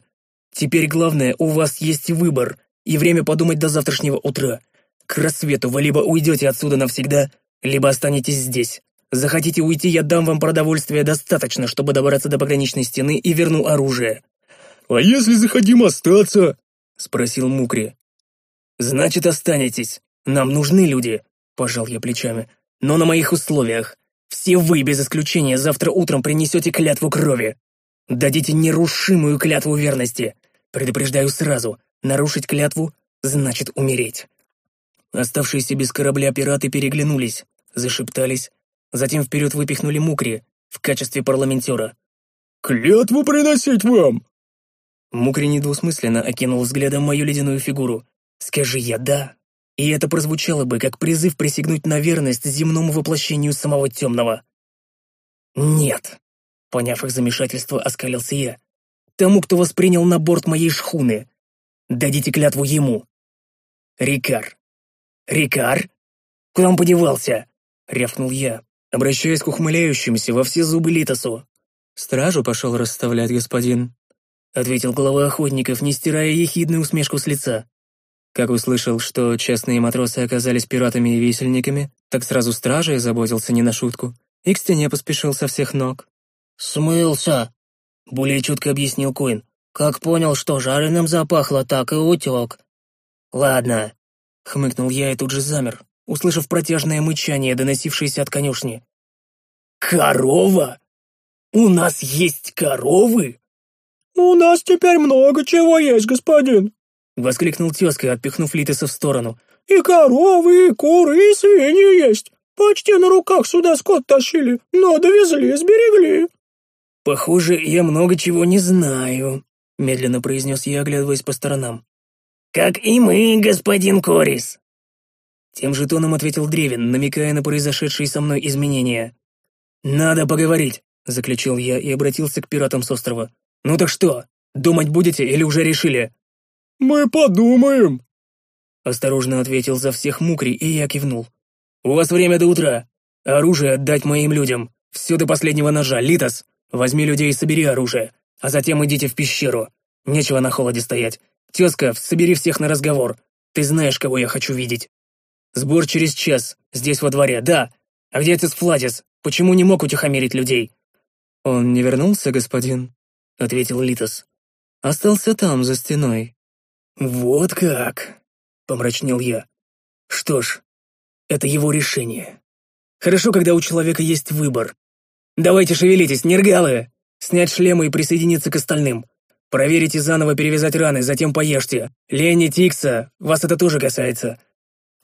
Теперь главное, у вас есть выбор и время подумать до завтрашнего утра. К рассвету вы либо уйдете отсюда навсегда, либо останетесь здесь. Захотите уйти, я дам вам продовольствия достаточно, чтобы добраться до пограничной стены и верну оружие». «А если захотим остаться?» — спросил Мукри. «Значит, останетесь. Нам нужны люди», — пожал я плечами. «Но на моих условиях. Все вы, без исключения, завтра утром принесете клятву крови. Дадите нерушимую клятву верности. Предупреждаю сразу, нарушить клятву значит умереть». Оставшиеся без корабля пираты переглянулись, зашептались, затем вперед выпихнули Мукри в качестве парламентера. «Клятву приносить вам!» Мукри недвусмысленно окинул взглядом мою ледяную фигуру. «Скажи я «да», и это прозвучало бы как призыв присягнуть на верность земному воплощению самого темного. «Нет», — поняв их замешательство, оскалился я. «Тому, кто воспринял на борт моей шхуны. Дадите клятву ему. Рикар, «Рикар? Куда он подевался?» — рявкнул я, обращаясь к ухмыляющимся во все зубы Литосу. «Стражу пошел расставлять, господин», — ответил глава охотников, не стирая ехидную усмешку с лица. Как услышал, что частные матросы оказались пиратами и висельниками, так сразу стражей заботился не на шутку и к стене поспешил со всех ног. «Смылся», — более чутко объяснил Коин. «Как понял, что жареным запахло, так и утек». «Ладно», — хмыкнул я и тут же замер, услышав протяжное мычание, доносившееся от конюшни. «Корова? У нас есть коровы?» «У нас теперь много чего есть, господин», — воскликнул тезка, отпихнув Литеса в сторону. «И коровы, и куры, и свиньи есть. Почти на руках сюда скот тащили, но довезли, сберегли». «Похоже, я много чего не знаю», — медленно произнес я, оглядываясь по сторонам. «Как и мы, господин Корис», тем же тоном ответил Древин, намекая на произошедшие со мной изменения. «Надо поговорить», — заключил я и обратился к пиратам с острова. «Ну так что, думать будете или уже решили?» «Мы подумаем», — осторожно ответил за всех Мукри, и я кивнул. «У вас время до утра. Оружие отдать моим людям. Все до последнего ножа. Литос, возьми людей и собери оружие, а затем идите в пещеру. Нечего на холоде стоять. Тезка, собери всех на разговор. Ты знаешь, кого я хочу видеть». Сбор через час, здесь во дворе, да. А где отец Фладис? Почему не мог утихомирить людей?» «Он не вернулся, господин», — ответил Литос. «Остался там, за стеной». «Вот как!» — помрачнел я. «Что ж, это его решение. Хорошо, когда у человека есть выбор. Давайте шевелитесь, нергалы! Снять шлемы и присоединиться к остальным. Проверить и заново перевязать раны, затем поешьте. Лени, Тикса, вас это тоже касается.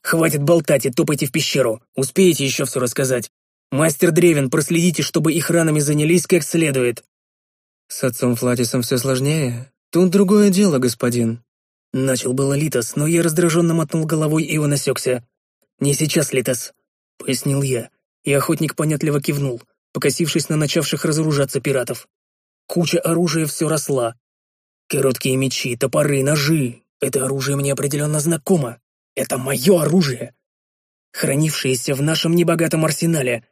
Хватит болтать и топайте в пещеру. Успеете еще все рассказать. Мастер Древен, проследите, чтобы их ранами занялись как следует. С отцом Флатисом все сложнее. Тут другое дело, господин. Начал было Литос, но я раздраженно мотнул головой, и он осекся. «Не сейчас, Литос», — пояснил я, и охотник понятливо кивнул, покосившись на начавших разоружаться пиратов. Куча оружия все росла. Короткие мечи, топоры, ножи. Это оружие мне определенно знакомо. Это мое оружие, хранившееся в нашем небогатом арсенале.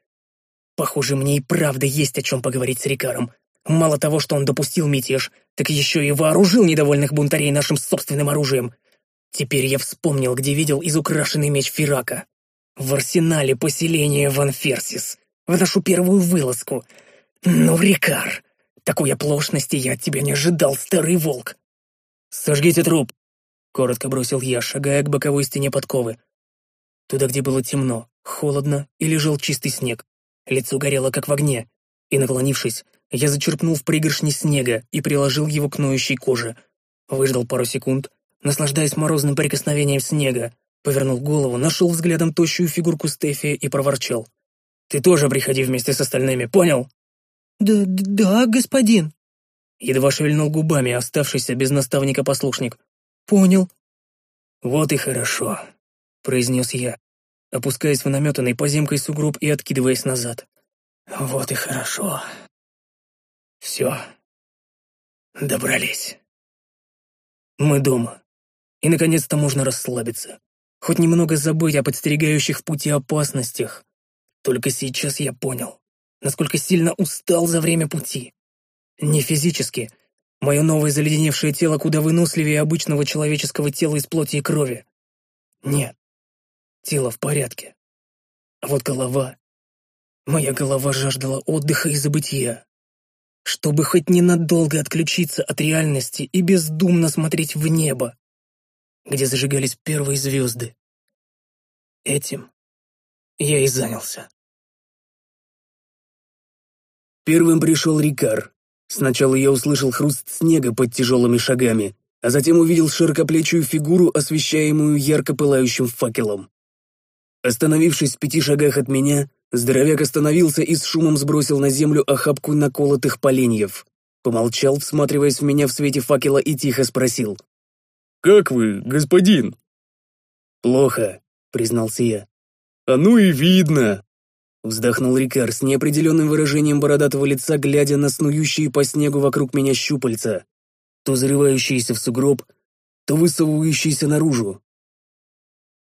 Похоже, мне и правда есть о чем поговорить с Рикаром. Мало того, что он допустил мятеж, так еще и вооружил недовольных бунтарей нашим собственным оружием. Теперь я вспомнил, где видел изукрашенный меч Фирака. В арсенале поселения Ван Ферсис. В нашу первую вылазку. Ну, Рикар, такой оплошности я от тебя не ожидал, старый волк. «Сожгите труп», Коротко бросил я, шагая к боковой стене подковы. Туда, где было темно, холодно и лежал чистый снег. Лицо горело, как в огне. И, наклонившись, я зачерпнул в пригоршни снега и приложил его к ноющей коже. Выждал пару секунд, наслаждаясь морозным прикосновением снега, повернул голову, нашел взглядом тощую фигурку Стефи и проворчал. «Ты тоже приходи вместе с остальными, понял?» «Да, да, господин», Едва шевельнул губами оставшийся без наставника послушник. «Понял». «Вот и хорошо», — произнес я, опускаясь в наметанный поземкой сугроб и откидываясь назад. «Вот и хорошо. Все. Добрались. Мы дома. И, наконец-то, можно расслабиться. Хоть немного забыть о подстерегающих в пути опасностях. Только сейчас я понял, насколько сильно устал за время пути. Не физически, Мое новое заледеневшее тело куда выносливее обычного человеческого тела из плоти и крови. Нет, тело в порядке. А вот голова... Моя голова жаждала отдыха и забытия. Чтобы хоть ненадолго отключиться от реальности и бездумно смотреть в небо, где зажигались первые звезды. Этим я и занялся. Первым пришел Рикар, Сначала я услышал хруст снега под тяжелыми шагами, а затем увидел широкоплечую фигуру, освещаемую ярко пылающим факелом. Остановившись в пяти шагах от меня, здоровяк остановился и с шумом сбросил на землю охапку наколотых поленьев. Помолчал, всматриваясь в меня в свете факела, и тихо спросил. «Как вы, господин?» «Плохо», — признался я. «А ну и видно!» Вздохнул Рикар с неопределенным выражением бородатого лица, глядя на снующие по снегу вокруг меня щупальца, то зарывающиеся в сугроб, то высовывающиеся наружу.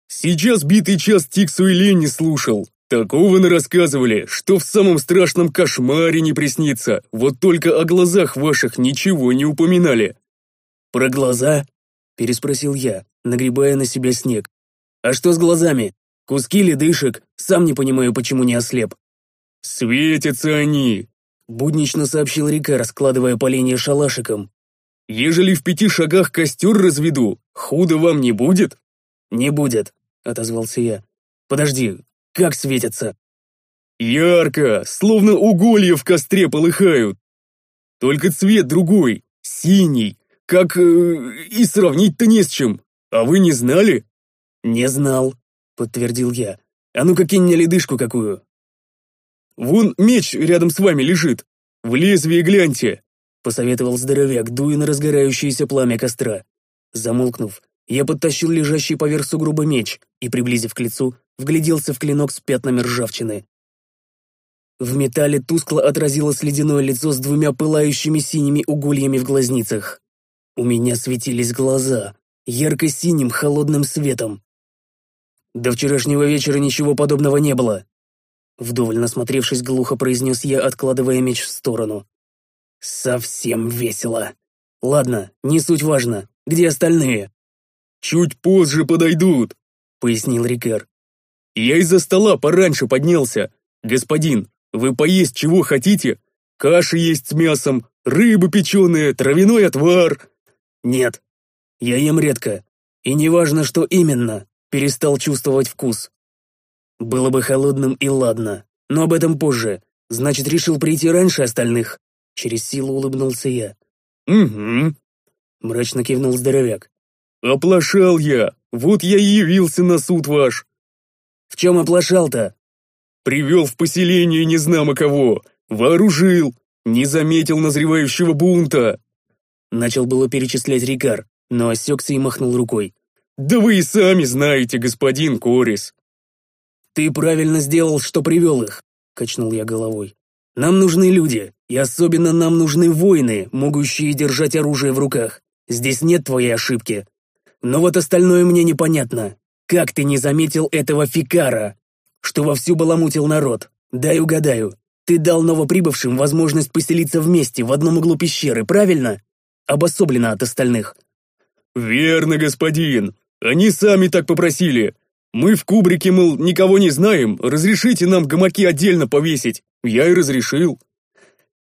«Сейчас битый час Тиксу и Ленни слушал, Такого нарассказывали, что в самом страшном кошмаре не приснится, вот только о глазах ваших ничего не упоминали». «Про глаза?» — переспросил я, нагребая на себя снег. «А что с глазами? Куски ледышек, сам не понимаю, почему не ослеп». «Светятся они!» — буднично сообщил Рика, раскладывая поленья шалашиком. «Ежели в пяти шагах костер разведу, худо вам не будет?» «Не будет», — отозвался я. «Подожди, как светятся?» «Ярко, словно уголья в костре полыхают. Только цвет другой, синий, как... Э, и сравнить-то не с чем. А вы не знали?» «Не знал», — подтвердил я. «А ну-ка кинь мне ледышку какую». «Вон меч рядом с вами лежит. В лезвие гляньте», — посоветовал здоровяк, дуя на разгорающееся пламя костра. Замолкнув, я подтащил лежащий поверх сугруба меч и, приблизив к лицу, вгляделся в клинок с пятнами ржавчины. В металле тускло отразилось ледяное лицо с двумя пылающими синими угольями в глазницах. У меня светились глаза, ярко-синим холодным светом. До вчерашнего вечера ничего подобного не было. Вдоволь насмотревшись, глухо произнес я, откладывая меч в сторону. Совсем весело. Ладно, не суть важно. Где остальные? Чуть позже подойдут, пояснил Рикер. Я из-за стола пораньше поднялся. Господин, вы поесть чего хотите? Каши есть с мясом, рыба печеная, травяной отвар. Нет, я ем редко. И неважно, что именно, перестал чувствовать вкус. Было бы холодным и ладно, но об этом позже. Значит, решил прийти раньше остальных. Через силу улыбнулся я. «Угу», — мрачно кивнул здоровяк. «Оплошал я, вот я и явился на суд ваш». «В чем оплошал-то?» «Привел в поселение незнамо кого, вооружил, не заметил назревающего бунта». Начал было перечислять Рикар, но осекся и махнул рукой. «Да вы и сами знаете, господин Корис». «Ты правильно сделал, что привел их», — качнул я головой. «Нам нужны люди, и особенно нам нужны воины, могущие держать оружие в руках. Здесь нет твоей ошибки. Но вот остальное мне непонятно. Как ты не заметил этого фикара, что вовсю баламутил народ? Дай угадаю. Ты дал новоприбывшим возможность поселиться вместе в одном углу пещеры, правильно? Обособленно от остальных. «Верно, господин. Они сами так попросили. Мы в кубрике, мол, никого не знаем, разрешите нам гамаки отдельно повесить. Я и разрешил».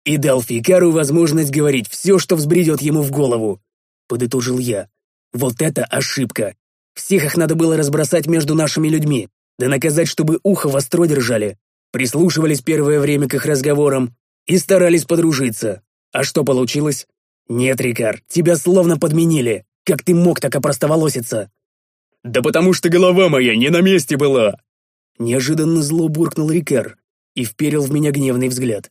«И дал Фикару возможность говорить все, что взбредет ему в голову», — подытожил я. Вот это ошибка. Всех их надо было разбросать между нашими людьми, да наказать, чтобы ухо востро держали. Прислушивались первое время к их разговорам и старались подружиться. А что получилось? Нет, Рикар, тебя словно подменили. Как ты мог так опростоволоситься? Да потому что голова моя не на месте была. Неожиданно зло буркнул Рикар и вперил в меня гневный взгляд.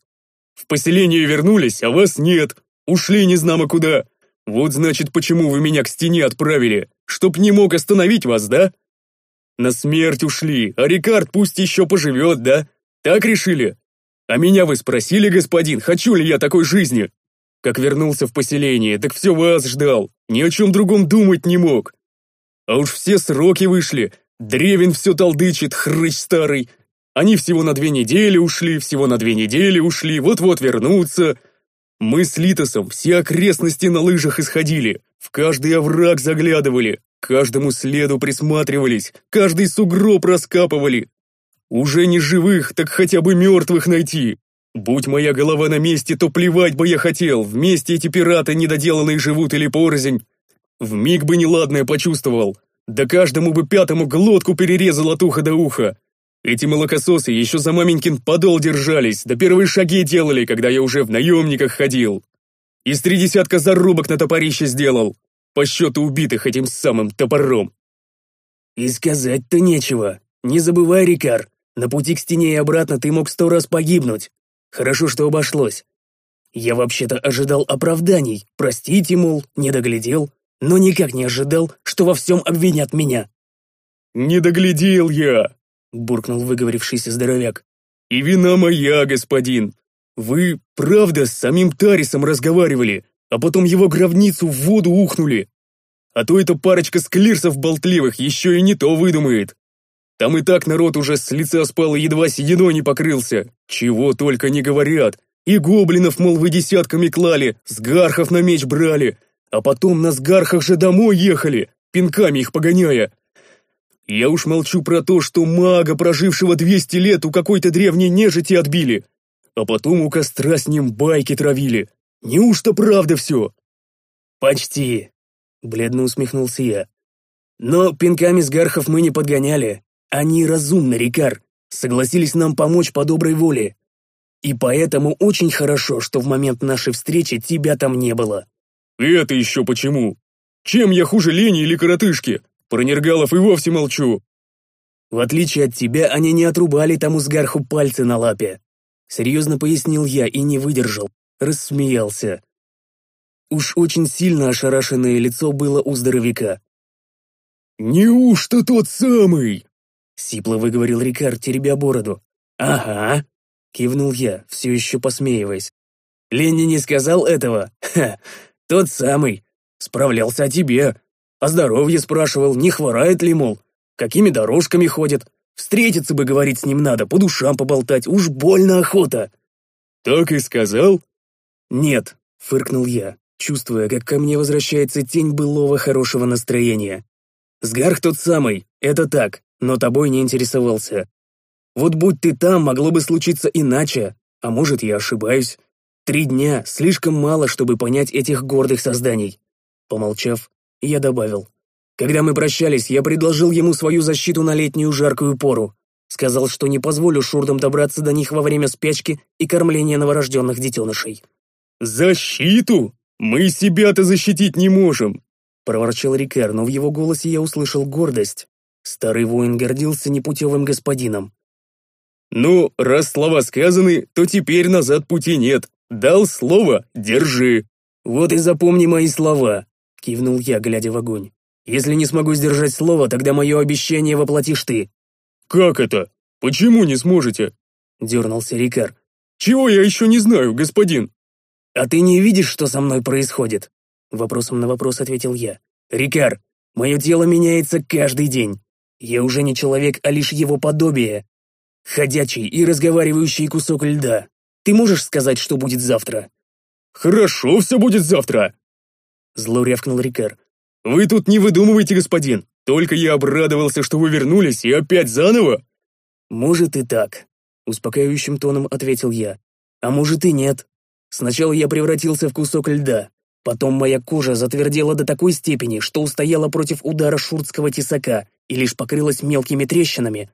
В поселение вернулись, а вас нет. Ушли незнамо куда. Вот значит, почему вы меня к стене отправили, чтоб не мог остановить вас, да? На смерть ушли, а Рикард пусть еще поживет, да? Так решили? А меня вы спросили, господин, хочу ли я такой жизни? Как вернулся в поселение, так все вас ждал, ни о чем другом думать не мог. А уж все сроки вышли, древен все толдычит, хрыч старый. Они всего на две недели ушли, всего на две недели ушли, вот-вот вернутся. Мы с Литосом все окрестности на лыжах исходили, в каждый овраг заглядывали, каждому следу присматривались, каждый сугроб раскапывали. Уже не живых, так хотя бы мертвых найти. Будь моя голова на месте, то плевать бы я хотел, вместе эти пираты недоделанные живут или порознь. Вмиг бы неладное почувствовал, да каждому бы пятому глотку перерезал от уха до уха. Эти молокососы еще за маменькин подол держались, да первые шаги делали, когда я уже в наемниках ходил. Из три десятка зарубок на топорище сделал, по счету убитых этим самым топором. И сказать-то нечего. Не забывай, Рикар, на пути к стене и обратно ты мог сто раз погибнуть. Хорошо, что обошлось. Я вообще-то ожидал оправданий, простите, мол, не доглядел, но никак не ожидал, что во всем обвинят меня. «Не доглядел я!» — буркнул выговорившийся здоровяк. «И вина моя, господин. Вы, правда, с самим Тарисом разговаривали, а потом его гробницу в воду ухнули. А то эта парочка склирсов болтливых еще и не то выдумает. Там и так народ уже с лица спал и едва сединой не покрылся. Чего только не говорят. И гоблинов, мол, вы десятками клали, с гархов на меч брали, а потом на сгархах же домой ехали, пинками их погоняя. Я уж молчу про то, что мага, прожившего 200 лет, у какой-то древней нежити отбили, а потом у костра с ним байки травили. Неужто правда все? Почти, бледно усмехнулся я. Но пинками с гархов мы не подгоняли. Они разумны, Рикар, согласились нам помочь по доброй воле. И поэтому очень хорошо, что в момент нашей встречи тебя там не было. Это еще почему? Чем я хуже лени или коротышки? Про нергалов и вовсе молчу. В отличие от тебя, они не отрубали тому сгарху пальцы на лапе. Серьезно пояснил я и не выдержал, рассмеялся. Уж очень сильно ошарашенное лицо было у здоровяка. «Неужто тот самый?» — сипло выговорил Рикард, теребя бороду. «Ага», — кивнул я, все еще посмеиваясь. «Ленни не сказал этого? Ха, тот самый. Справлялся о тебе. О здоровье спрашивал, не хворает ли, мол, какими дорожками ходит. Встретиться бы, говорить с ним надо, по душам поболтать, уж больно охота». «Так и сказал?» «Нет», — фыркнул я, чувствуя, как ко мне возвращается тень былого хорошего настроения. «Сгарх тот самый, это так, но тобой не интересовался. Вот будь ты там, могло бы случиться иначе, а может, я ошибаюсь. Три дня — слишком мало, чтобы понять этих гордых созданий». Помолчав, я добавил. Когда мы прощались, я предложил ему свою защиту на летнюю жаркую пору. Сказал, что не позволю шурдам добраться до них во время спячки и кормления новорожденных детенышей. «Защиту? Мы себя-то защитить не можем!» проворчал Рикер, но в его голосе я услышал гордость. Старый воин гордился непутевым господином. «Ну, раз слова сказаны, то теперь назад пути нет. Дал слово, держи!» «Вот и запомни мои слова», — кивнул я, глядя в огонь. «Если не смогу сдержать слово, тогда мое обещание воплотишь ты». «Как это? Почему не сможете?» — дернулся Рикар. «Чего я еще не знаю, господин?» «А ты не видишь, что со мной происходит?» Вопросом на вопрос ответил я. «Рикар, мое тело меняется каждый день. Я уже не человек, а лишь его подобие. Ходячий и разговаривающий кусок льда. Ты можешь сказать, что будет завтра?» «Хорошо все будет завтра!» Зло рявкнул Рикар. «Вы тут не выдумывайте, господин! Только я обрадовался, что вы вернулись, и опять заново!» «Может и так», — успокаивающим тоном ответил я. «А может и нет. Сначала я превратился в кусок льда, Потом моя кожа затвердела до такой степени, что устояла против удара шуртского тесака и лишь покрылась мелкими трещинами.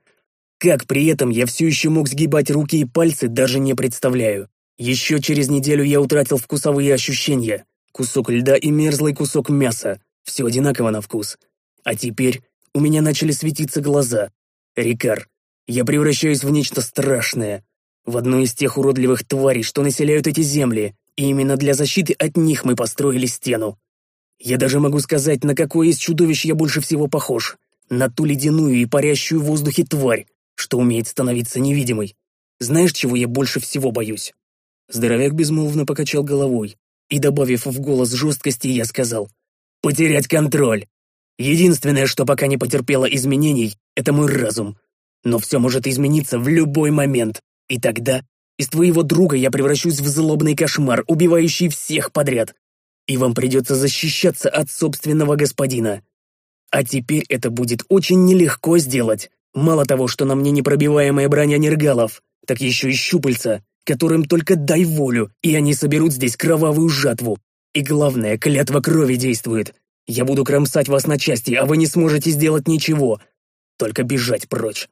Как при этом я все еще мог сгибать руки и пальцы, даже не представляю. Еще через неделю я утратил вкусовые ощущения. Кусок льда и мерзлый кусок мяса. Все одинаково на вкус. А теперь у меня начали светиться глаза. Рикар, я превращаюсь в нечто страшное. В одну из тех уродливых тварей, что населяют эти земли, и именно для защиты от них мы построили стену. Я даже могу сказать, на какое из чудовищ я больше всего похож. На ту ледяную и парящую в воздухе тварь, что умеет становиться невидимой. Знаешь, чего я больше всего боюсь?» Здоровяк безмолвно покачал головой, и, добавив в голос жесткости, я сказал «Потерять контроль. Единственное, что пока не потерпело изменений, это мой разум. Но все может измениться в любой момент, и тогда из твоего друга я превращусь в злобный кошмар, убивающий всех подряд. И вам придется защищаться от собственного господина. А теперь это будет очень нелегко сделать. Мало того, что на мне непробиваемая броня нергалов, так еще и щупальца, которым только дай волю, и они соберут здесь кровавую жатву. И главное, клятва крови действует. Я буду кромсать вас на части, а вы не сможете сделать ничего. Только бежать прочь.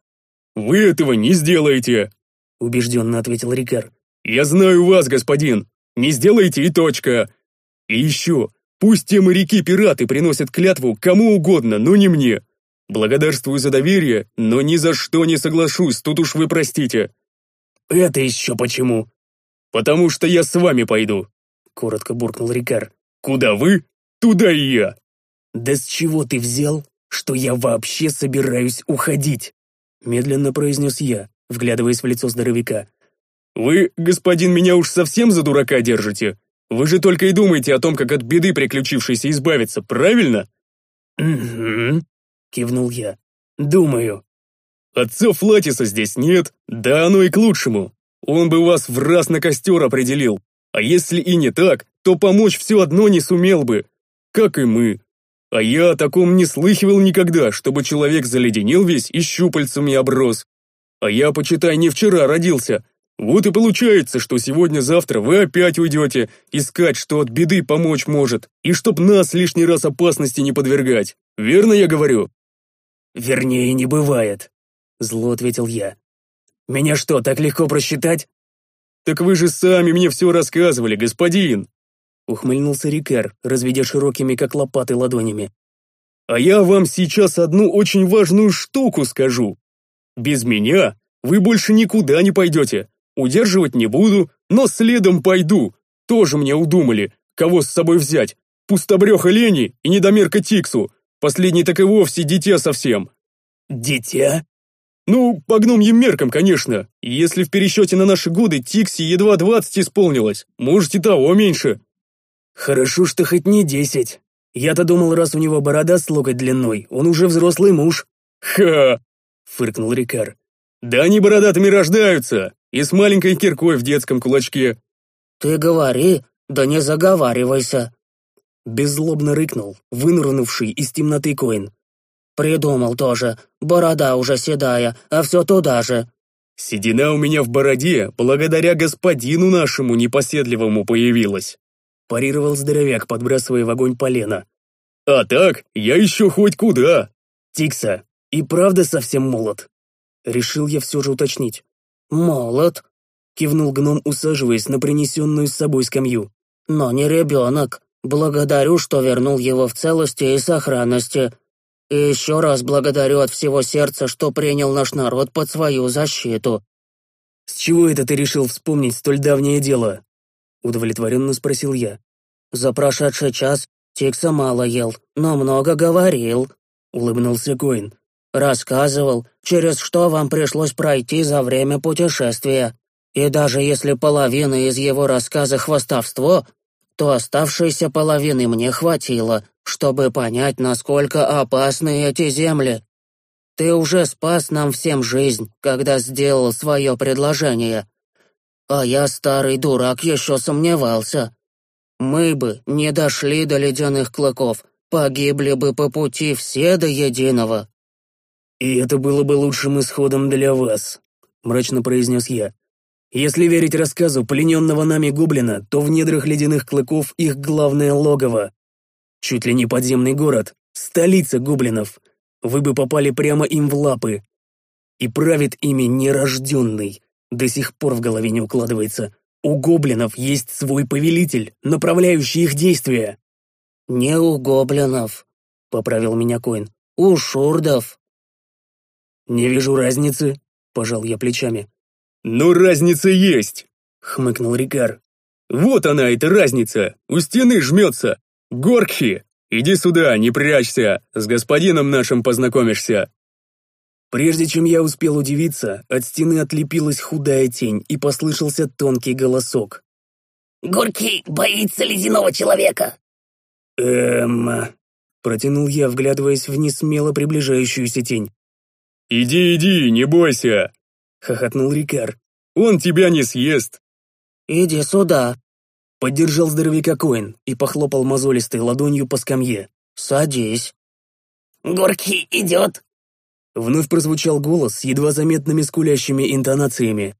«Вы этого не сделаете!» убежденно ответил Рикар. «Я знаю вас, господин! Не сделайте и точка! И еще, пусть те моряки-пираты приносят клятву кому угодно, но не мне! Благодарствую за доверие, но ни за что не соглашусь, тут уж вы простите!» «Это еще почему?» «Потому что я с вами пойду!» Коротко буркнул Рикар. «Куда вы, туда и я!» «Да с чего ты взял, что я вообще собираюсь уходить?» Медленно произнес я, вглядываясь в лицо здоровяка. «Вы, господин, меня уж совсем за дурака держите? Вы же только и думаете о том, как от беды приключившейся избавиться, правильно?» «Угу», — кивнул я. «Думаю. Отца Флатиса здесь нет, да оно и к лучшему. Он бы вас в раз на костер определил. А если и не так, то помочь все одно не сумел бы. Как и мы. А я о таком не слыхивал никогда, чтобы человек заледенел весь и щупальцами оброс. А я, почитай, не вчера родился. Вот и получается, что сегодня-завтра вы опять уйдете искать, что от беды помочь может, и чтоб нас лишний раз опасности не подвергать. Верно я говорю? Вернее, не бывает, зло ответил я. Меня что, так легко просчитать? Так вы же сами мне все рассказывали, господин. Ухмыльнулся Рикер, разведя широкими, как лопаты, ладонями. А я вам сейчас одну очень важную штуку скажу. Без меня вы больше никуда не пойдете. Удерживать не буду, но следом пойду. Тоже мне удумали, кого с собой взять. Пустобреха Лени и недомерка Тиксу. Последний так и вовсе дитя совсем. Дитя? Ну, по гномьим меркам, конечно. Если в пересчете на наши годы Тикси едва двадцать исполнилось, может и того меньше. Хорошо, что хоть не десять. Я-то думал, раз у него борода с локоть длиной, он уже взрослый муж. Ха! Фыркнул Рикар. Да они бородатыми рождаются, и с маленькой киркой в детском кулачке. Ты говори, да не заговаривайся. Беззлобно рыкнул, вынырнувший из темноты Коин. Придумал тоже, борода уже седая, а все туда же. Седина у меня в бороде, благодаря господину нашему непоседливому появилась. Парировал здоровяк, подбрасывая в огонь полено. А так, я еще хоть куда. Тикса, и правда совсем молод. Решил я все же уточнить. «Молод», — кивнул гном, усаживаясь на принесенную с собой скамью. «Но не ребенок. Благодарю, что вернул его в целости и сохранности. И еще раз благодарю от всего сердца, что принял наш народ под свою защиту». «С чего это ты решил вспомнить столь давнее дело?» — удовлетворенно спросил я. «За прошедший час Тикса мало ел, но много говорил», — улыбнулся Коин. Рассказывал, через что вам пришлось пройти за время путешествия. И даже если половина из его рассказа хвастовство, то оставшейся половины мне хватило, чтобы понять, насколько опасны эти земли. Ты уже спас нам всем жизнь, когда сделал свое предложение. А я, старый дурак, еще сомневался. Мы бы не дошли до ледяных клыков, погибли бы по пути все до единого. «И это было бы лучшим исходом для вас», — мрачно произнес я. «Если верить рассказу плененного нами гоблина, то в недрах ледяных клыков их главное логово. Чуть ли не подземный город, столица гоблинов. Вы бы попали прямо им в лапы. И правит ими нерожденный. До сих пор в голове не укладывается. У гоблинов есть свой повелитель, направляющий их действия». «Не у гоблинов», — поправил меня Коин. «У шурдов». «Не вижу разницы», — пожал я плечами. «Но разница есть», — хмыкнул Рикар. «Вот она, эта разница, у стены жмется. Горкхи, иди сюда, не прячься, с господином нашим познакомишься». Прежде чем я успел удивиться, от стены отлепилась худая тень и послышался тонкий голосок. «Горький боится ледяного человека!» «Эм...» — протянул я, вглядываясь в несмело приближающуюся тень. «Иди, иди, не бойся!» — хохотнул Рикар. «Он тебя не съест!» «Иди сюда!» — поддержал здоровяка Коин и похлопал мозолистой ладонью по скамье. «Садись!» «Горький идет!» Вновь прозвучал голос с едва заметными скулящими интонациями.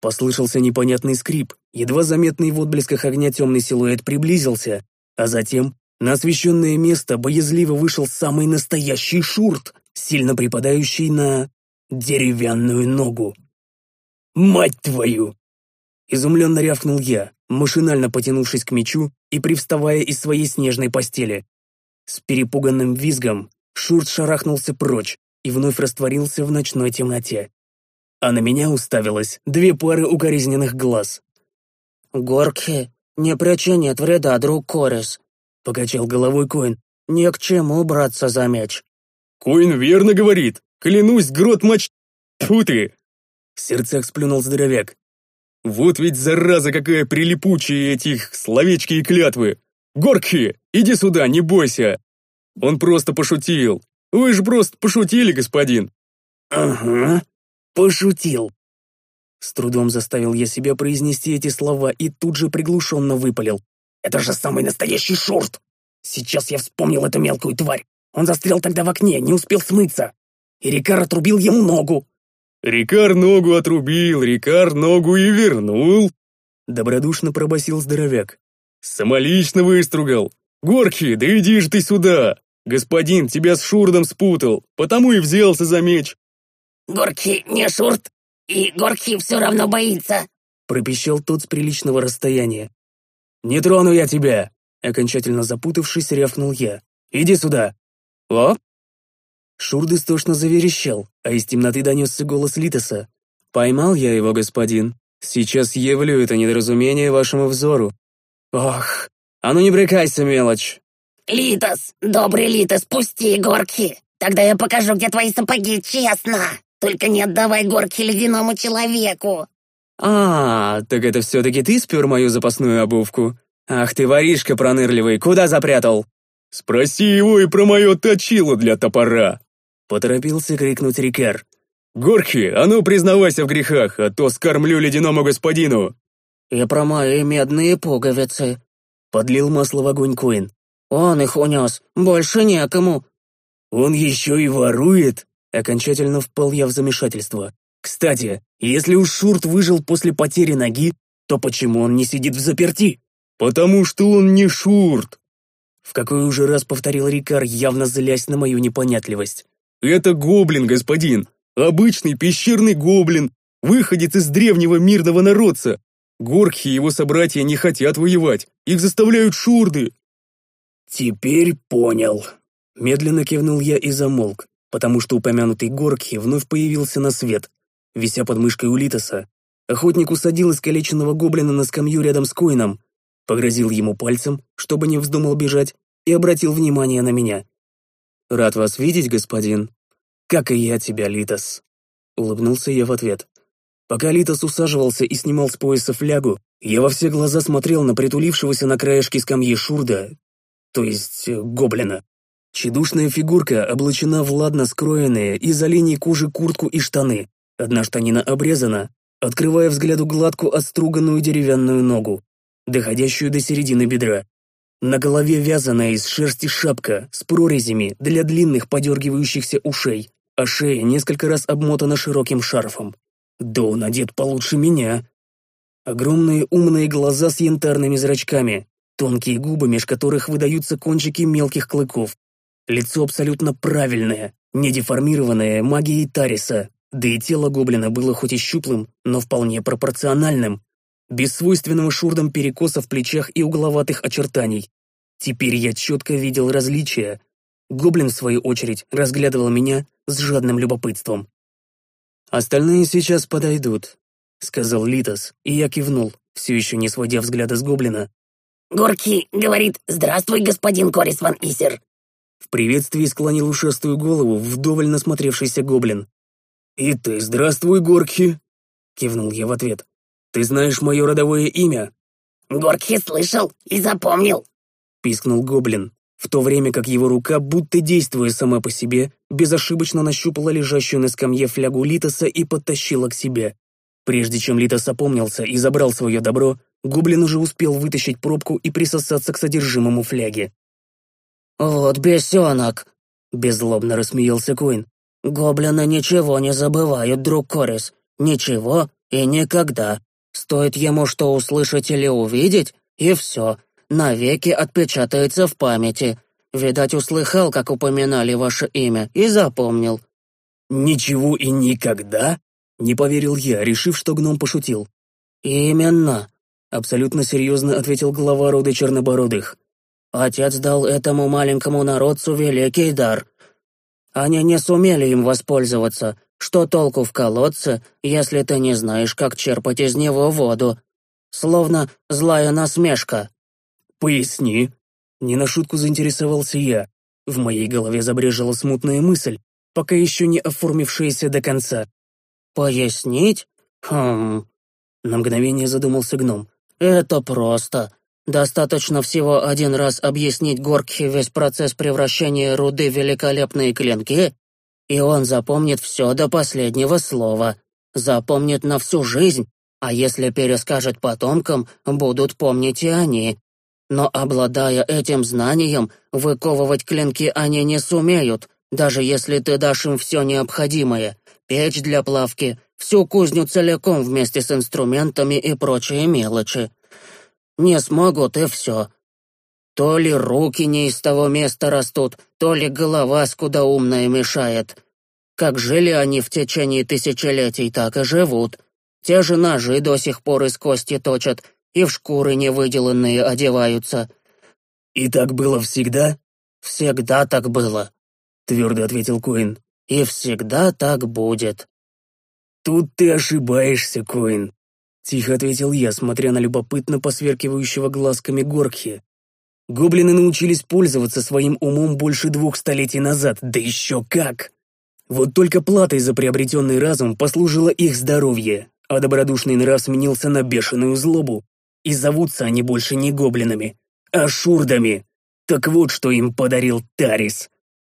Послышался непонятный скрип, едва заметный в отблесках огня темный силуэт приблизился, а затем на освещенное место боязливо вышел самый настоящий шурт, сильно припадающий на деревянную ногу. «Мать твою!» Изумленно рявкнул я, машинально потянувшись к мечу и привставая из своей снежной постели. С перепуганным визгом Шурт шарахнулся прочь и вновь растворился в ночной темноте. А на меня уставилось две пары укоризненных глаз. «Горки, не причинит вреда, друг Корис», — покачал головой Коин. «Не к чему браться за мяч». «Коин верно говорит! Клянусь, грот мач... Тьфу ты!» В сердцах сплюнул здоровяк. «Вот ведь зараза какая прилипучая этих словечки и клятвы! Горки, иди сюда, не бойся!» Он просто пошутил. Вы же просто пошутили, господин. Ага, пошутил. С трудом заставил я себя произнести эти слова и тут же приглушенно выпалил. Это же самый настоящий шурт! Сейчас я вспомнил эту мелкую тварь. Он застрял тогда в окне, не успел смыться. И Рикар отрубил ему ногу. Рикар ногу отрубил, Рикар ногу и вернул. Добродушно пробасил здоровяк. Самолично выстругал. Горхи, да иди же ты сюда. Господин тебя с Шурдом спутал, потому и взялся за меч. Горки не Шурт, и Горки все равно боится. Пропищал тот с приличного расстояния. «Не трону я тебя!» Окончательно запутавшись, рявкнул я. «Иди сюда!» «О!» Шурд истошно заверещал, а из темноты донесся голос Литоса. «Поймал я его, господин. Сейчас явлю это недоразумение вашему взору. Ох, а ну не брыкайся, мелочь!» «Литос, добрый Литос, пусти горки. Тогда я покажу, где твои сапоги, честно. Только не отдавай горки ледяному человеку». «А, так это все-таки ты спер мою запасную обувку? Ах ты, воришка пронырливый, куда запрятал?» «Спроси его и про мое точило для топора!» Поторопился крикнуть Рикер. «Горхи, а ну признавайся в грехах, а то скормлю ледяному господину!» «И про мои медные пуговицы!» Подлил масло в огонь Коин. «Он их унес, больше некому!» «Он еще и ворует!» Окончательно впал я в замешательство. «Кстати, если уж Шурт выжил после потери ноги, то почему он не сидит в заперти?» «Потому что он не Шурт!» В какой уже раз повторил Рикар, явно злясь на мою непонятливость. «Это гоблин, господин! Обычный пещерный гоблин, выходец из древнего мирного народца. Горхи и его собратья не хотят воевать, их заставляют шурды!» «Теперь понял», — медленно кивнул я и замолк, потому что упомянутый Горхи вновь появился на свет, вися под мышкой у Литоса. Охотник усадил искалеченного гоблина на скамью рядом с Коином, погрозил ему пальцем, чтобы не вздумал бежать, и обратил внимание на меня. «Рад вас видеть, господин. Как и я тебя, Литос», — улыбнулся я в ответ. Пока Литос усаживался и снимал с пояса флягу, я во все глаза смотрел на притулившегося на краешке скамьи Шурда, то есть э, гоблина. Чедушная фигурка облачена в ладно скроенные из оленей кожи куртку и штаны. Одна штанина обрезана, открывая взгляду гладкую отструганную деревянную ногу, доходящую до середины бедра. На голове вязаная из шерсти шапка с прорезями для длинных подергивающихся ушей, а шея несколько раз обмотана широким шарфом. Да он одет получше меня. Огромные умные глаза с янтарными зрачками, тонкие губы, меж которых выдаются кончики мелких клыков. Лицо абсолютно правильное, не деформированное магией Тариса, да и тело гоблина было хоть и щуплым, но вполне пропорциональным, без свойственного шурдам перекоса в плечах и угловатых очертаний. Теперь я четко видел различия. Гоблин, в свою очередь, разглядывал меня с жадным любопытством. «Остальные сейчас подойдут», — сказал Литос, и я кивнул, все еще не сводя взгляда с гоблина. Горки говорит «Здравствуй, господин Корис ван Исер». В приветствии склонил ушастую голову вдоволь насмотревшийся гоблин. «И ты здравствуй, Горки!» — кивнул я в ответ. «Ты знаешь мое родовое имя?» «Горки слышал и запомнил», — пискнул гоблин, в то время как его рука, будто действуя сама по себе, безошибочно нащупала лежащую на скамье флягу Литоса и подтащила к себе. Прежде чем Литос опомнился и забрал свое добро, гоблин уже успел вытащить пробку и присосаться к содержимому фляги. «Вот бесенок!» — беззлобно рассмеялся Куин. «Гоблины ничего не забывают, друг Корис. Ничего и никогда. Стоит ему что услышать или увидеть, и все, навеки отпечатается в памяти. Видать, услыхал, как упоминали ваше имя, и запомнил». «Ничего и никогда?» — не поверил я, решив, что гном пошутил. «Именно», — абсолютно серьезно ответил глава рода Чернобородых. «Отец дал этому маленькому народцу великий дар. Они не сумели им воспользоваться. Что толку в колодце, если ты не знаешь, как черпать из него воду? Словно злая насмешка». «Поясни». Не на шутку заинтересовался я. В моей голове забрежила смутная мысль, пока еще не оформившаяся до конца. «Пояснить? Хм...» На мгновение задумался гном. «Это просто. Достаточно всего один раз объяснить Горкхе весь процесс превращения руды в великолепные клинки, и он запомнит все до последнего слова. Запомнит на всю жизнь, а если перескажет потомкам, будут помнить и они. Но обладая этим знанием, выковывать клинки они не сумеют, даже если ты дашь им все необходимое. Печь для плавки, всю кузню целиком вместе с инструментами и прочие мелочи. Не смогут и все. То ли руки не из того места растут, то ли голова скудоумная мешает. Как жили они в течение тысячелетий, так и живут. Те же ножи до сих пор из кости точат, и в шкуры невыделанные одеваются». «И так было всегда?» «Всегда так было», — твердо ответил Коин. «И всегда так будет». «Тут ты ошибаешься, Коин», — тихо ответил я, смотря на любопытно посверкивающего глазками Горхи. «Гоблины научились пользоваться своим умом больше двух столетий назад, да еще как!» Вот только платой за приобретенный разум послужило их здоровье, а добродушный нрав сменился на бешеную злобу, и зовутся они больше не гоблинами, а шурдами. Так вот, что им подарил Тарис.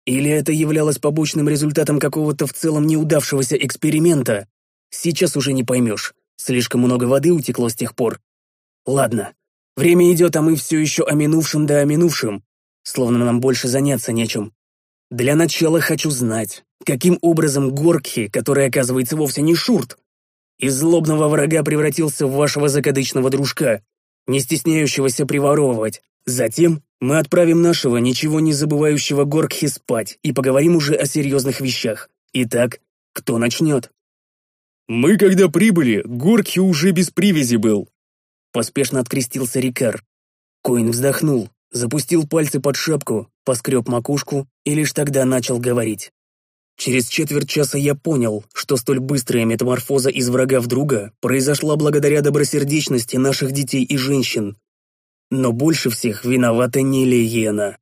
Или это являлось побочным результатом какого-то в целом неудавшегося эксперимента? Сейчас уже не поймешь. Слишком много воды утекло с тех пор. Ладно, время идет, а мы все еще о минувшем да о минувшем. Словно нам больше заняться нечем. Для начала хочу знать, каким образом Горкхи, который оказывается вовсе не шурт, из злобного врага превратился в вашего закадычного дружка, не стесняющегося приворовывать. Затем мы отправим нашего ничего не забывающего Горкхи спать и поговорим уже о серьезных вещах. Итак, кто начнет? Мы, когда прибыли, Горкхи уже без привязи был. Поспешно открестился Рикар. Коин вздохнул, запустил пальцы под шапку, поскреб макушку и лишь тогда начал говорить. Через четверть часа я понял, что столь быстрая метаморфоза из врага в друга произошла благодаря добросердечности наших детей и женщин. Но больше всех виновата не Лиена.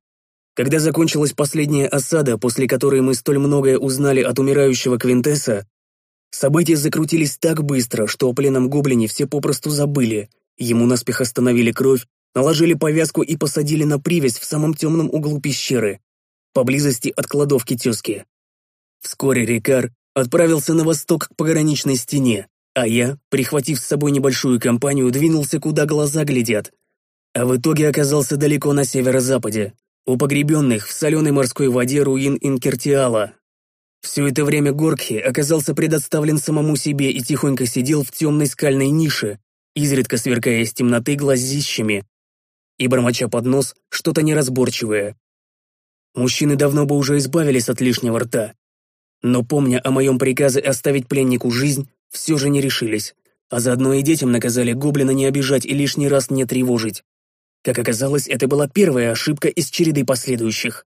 Когда закончилась последняя осада, после которой мы столь многое узнали от умирающего Квинтесса, события закрутились так быстро, что о пленном гоблине все попросту забыли. Ему наспех остановили кровь, наложили повязку и посадили на привязь в самом темном углу пещеры, поблизости от кладовки тезки. Вскоре Рикар отправился на восток к пограничной стене, а я, прихватив с собой небольшую компанию, двинулся, куда глаза глядят. А в итоге оказался далеко на северо-западе, у погребенных в соленой морской воде руин Инкертиала. Все это время Горкхи оказался предоставлен самому себе и тихонько сидел в темной скальной нише, изредка сверкая из темноты глазищами и бормоча под нос что-то неразборчивое. Мужчины давно бы уже избавились от лишнего рта, но, помня о моем приказе оставить пленнику жизнь, все же не решились, а заодно и детям наказали гоблина не обижать и лишний раз не тревожить. Как оказалось, это была первая ошибка из череды последующих.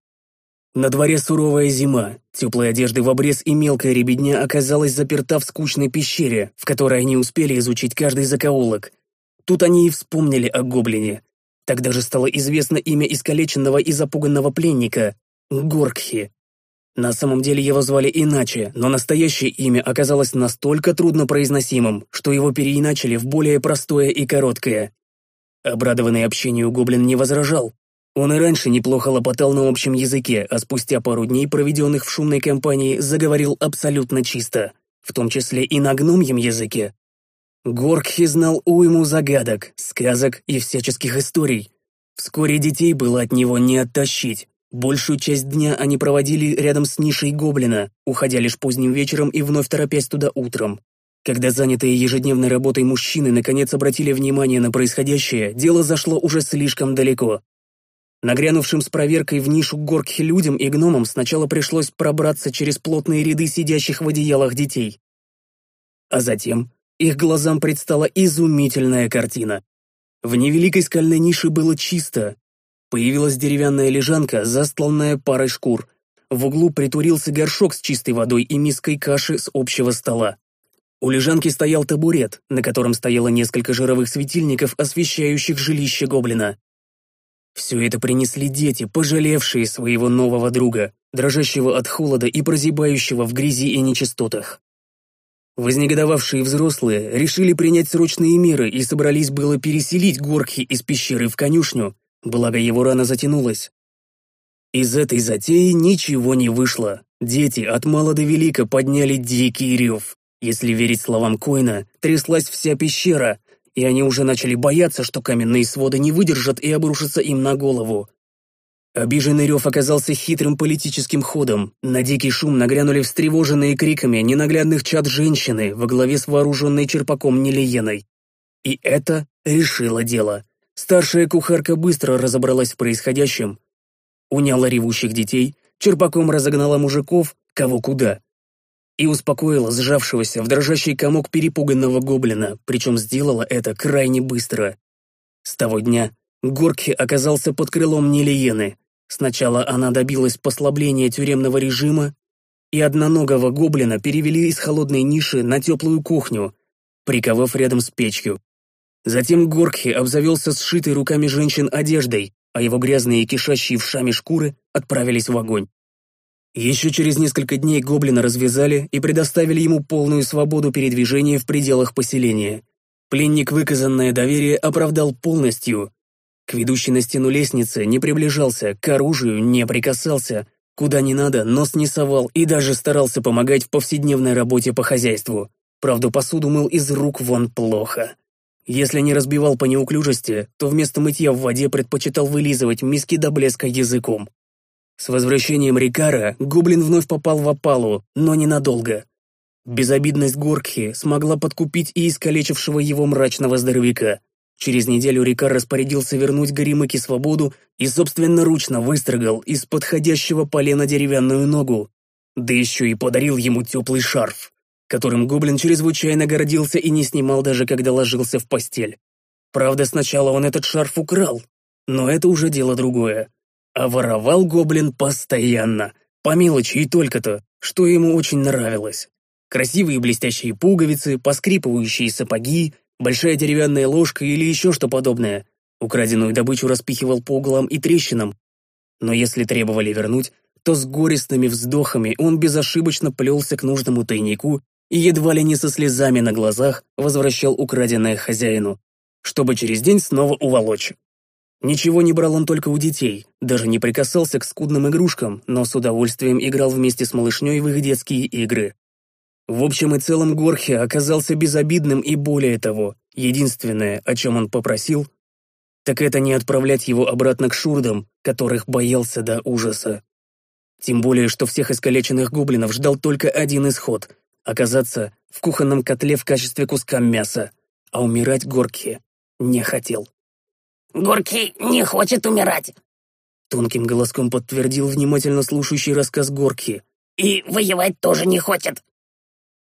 На дворе суровая зима, теплой одежды в обрез и мелкая ребедня оказалась заперта в скучной пещере, в которой они успели изучить каждый закоулок. Тут они и вспомнили о гоблине. Тогда же стало известно имя искалеченного и запуганного пленника — Горкхи. На самом деле его звали иначе, но настоящее имя оказалось настолько труднопроизносимым, что его переиначили в более простое и короткое. Обрадованный общению гоблин не возражал. Он и раньше неплохо лопотал на общем языке, а спустя пару дней, проведенных в шумной компании, заговорил абсолютно чисто, в том числе и на гномьем языке. Горкхи знал уйму загадок, сказок и всяческих историй. Вскоре детей было от него не оттащить. Большую часть дня они проводили рядом с нишей гоблина, уходя лишь поздним вечером и вновь торопясь туда утром. Когда занятые ежедневной работой мужчины наконец обратили внимание на происходящее, дело зашло уже слишком далеко. Нагрянувшим с проверкой в нишу горкхи людям и гномам сначала пришлось пробраться через плотные ряды сидящих в одеялах детей. А затем их глазам предстала изумительная картина. В невеликой скальной нише было чисто, Появилась деревянная лежанка, застланная парой шкур. В углу притурился горшок с чистой водой и миской каши с общего стола. У лежанки стоял табурет, на котором стояло несколько жировых светильников, освещающих жилище гоблина. Все это принесли дети, пожалевшие своего нового друга, дрожащего от холода и прозябающего в грязи и нечистотах. Вознегодовавшие взрослые решили принять срочные меры и собрались было переселить горхи из пещеры в конюшню, благо его рана затянулась. Из этой затеи ничего не вышло. Дети от мала до велика подняли дикий рев. Если верить словам Коина, тряслась вся пещера, и они уже начали бояться, что каменные своды не выдержат и обрушатся им на голову. Обиженный рев оказался хитрым политическим ходом. На дикий шум нагрянули встревоженные криками ненаглядных чад женщины во главе с вооруженной черпаком Нелиеной. И это решило дело. Старшая кухарка быстро разобралась в происходящем, уняла ревущих детей, черпаком разогнала мужиков, кого куда, и успокоила сжавшегося в дрожащий комок перепуганного гоблина, причем сделала это крайне быстро. С того дня Горкхи оказался под крылом Нелиены. Сначала она добилась послабления тюремного режима, и одноногого гоблина перевели из холодной ниши на теплую кухню, приковав рядом с печью. Затем Горкхи обзавелся сшитой руками женщин одеждой, а его грязные и кишащие вшами шкуры отправились в огонь. Еще через несколько дней гоблина развязали и предоставили ему полную свободу передвижения в пределах поселения. Пленник выказанное доверие оправдал полностью. К ведущей на стену лестнице не приближался, к оружию не прикасался, куда не надо, нос не совал и даже старался помогать в повседневной работе по хозяйству. Правда, посуду мыл из рук вон плохо. Если не разбивал по неуклюжести, то вместо мытья в воде предпочитал вылизывать миски до блеска языком. С возвращением Рикара гоблин вновь попал в опалу, но ненадолго. Безобидность Горкхи смогла подкупить и искалечившего его мрачного здоровяка. Через неделю Рикар распорядился вернуть Горемыке свободу и собственноручно выстрогал из подходящего полена деревянную ногу, да еще и подарил ему теплый шарф которым гоблин чрезвычайно гордился и не снимал даже когда ложился в постель. Правда, сначала он этот шарф украл, но это уже дело другое. А воровал гоблин постоянно, по мелочи и только-то, что ему очень нравилось. Красивые блестящие пуговицы, поскрипывающие сапоги, большая деревянная ложка или еще что подобное. Украденную добычу распихивал по углам и трещинам. Но если требовали вернуть, то с горестными вздохами он безошибочно плелся к нужному тайнику и едва ли не со слезами на глазах возвращал украденное хозяину, чтобы через день снова уволочь. Ничего не брал он только у детей, даже не прикасался к скудным игрушкам, но с удовольствием играл вместе с малышней в их детские игры. В общем и целом Горхе оказался безобидным и более того, единственное, о чем он попросил, так это не отправлять его обратно к шурдам, которых боялся до ужаса. Тем более, что всех искалеченных гоблинов ждал только один исход оказаться в кухонном котле в качестве куска мяса, а умирать Горки не хотел. «Горки не хочет умирать», — тонким голоском подтвердил внимательно слушающий рассказ Горки. «И воевать тоже не хочет».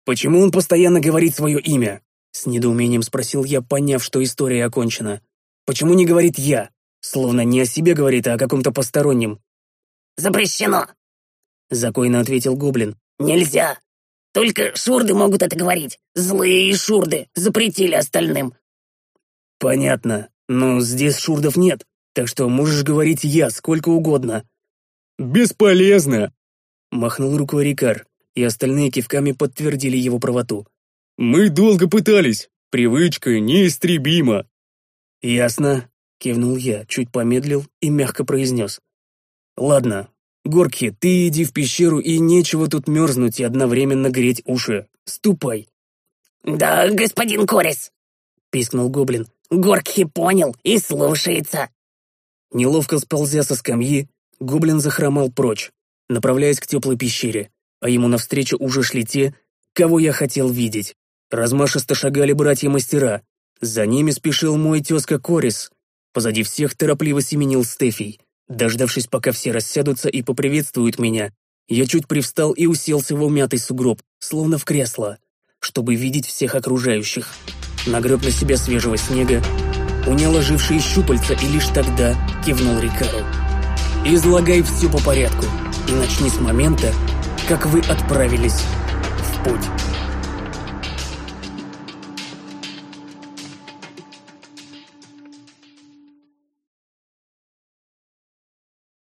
«Почему он постоянно говорит свое имя?» — с недоумением спросил я, поняв, что история окончена. «Почему не говорит «я», словно не о себе говорит, а о каком-то постороннем?» «Запрещено», — закойно ответил Гоблин. «Нельзя. Только шурды могут это говорить. Злые шурды запретили остальным. Понятно, но здесь шурдов нет, так что можешь говорить я сколько угодно. Бесполезно, махнул рукой Рикар, и остальные кивками подтвердили его правоту. Мы долго пытались, привычка неистребима. Ясно, кивнул я, чуть помедлил и мягко произнес. Ладно, Горки, ты иди в пещеру и нечего тут мерзнуть и одновременно греть уши. Ступай. Да, господин Корис, пискнул гоблин. Горки понял и слушается. Неловко сползя со скамьи, гоблин захромал прочь, направляясь к теплой пещере, а ему навстречу уже шли те, кого я хотел видеть. Размашисто шагали братья-мастера. За ними спешил мой тезка Корис. Позади всех торопливо семенил Стефий. Дождавшись, пока все рассядутся и поприветствуют меня, я чуть привстал и уселся в умятый сугроб, словно в кресло, чтобы видеть всех окружающих. Нагреб на себя свежего снега, унял ожившие щупальца и лишь тогда кивнул Рикару. «Излагай все по порядку и начни с момента, как вы отправились в путь».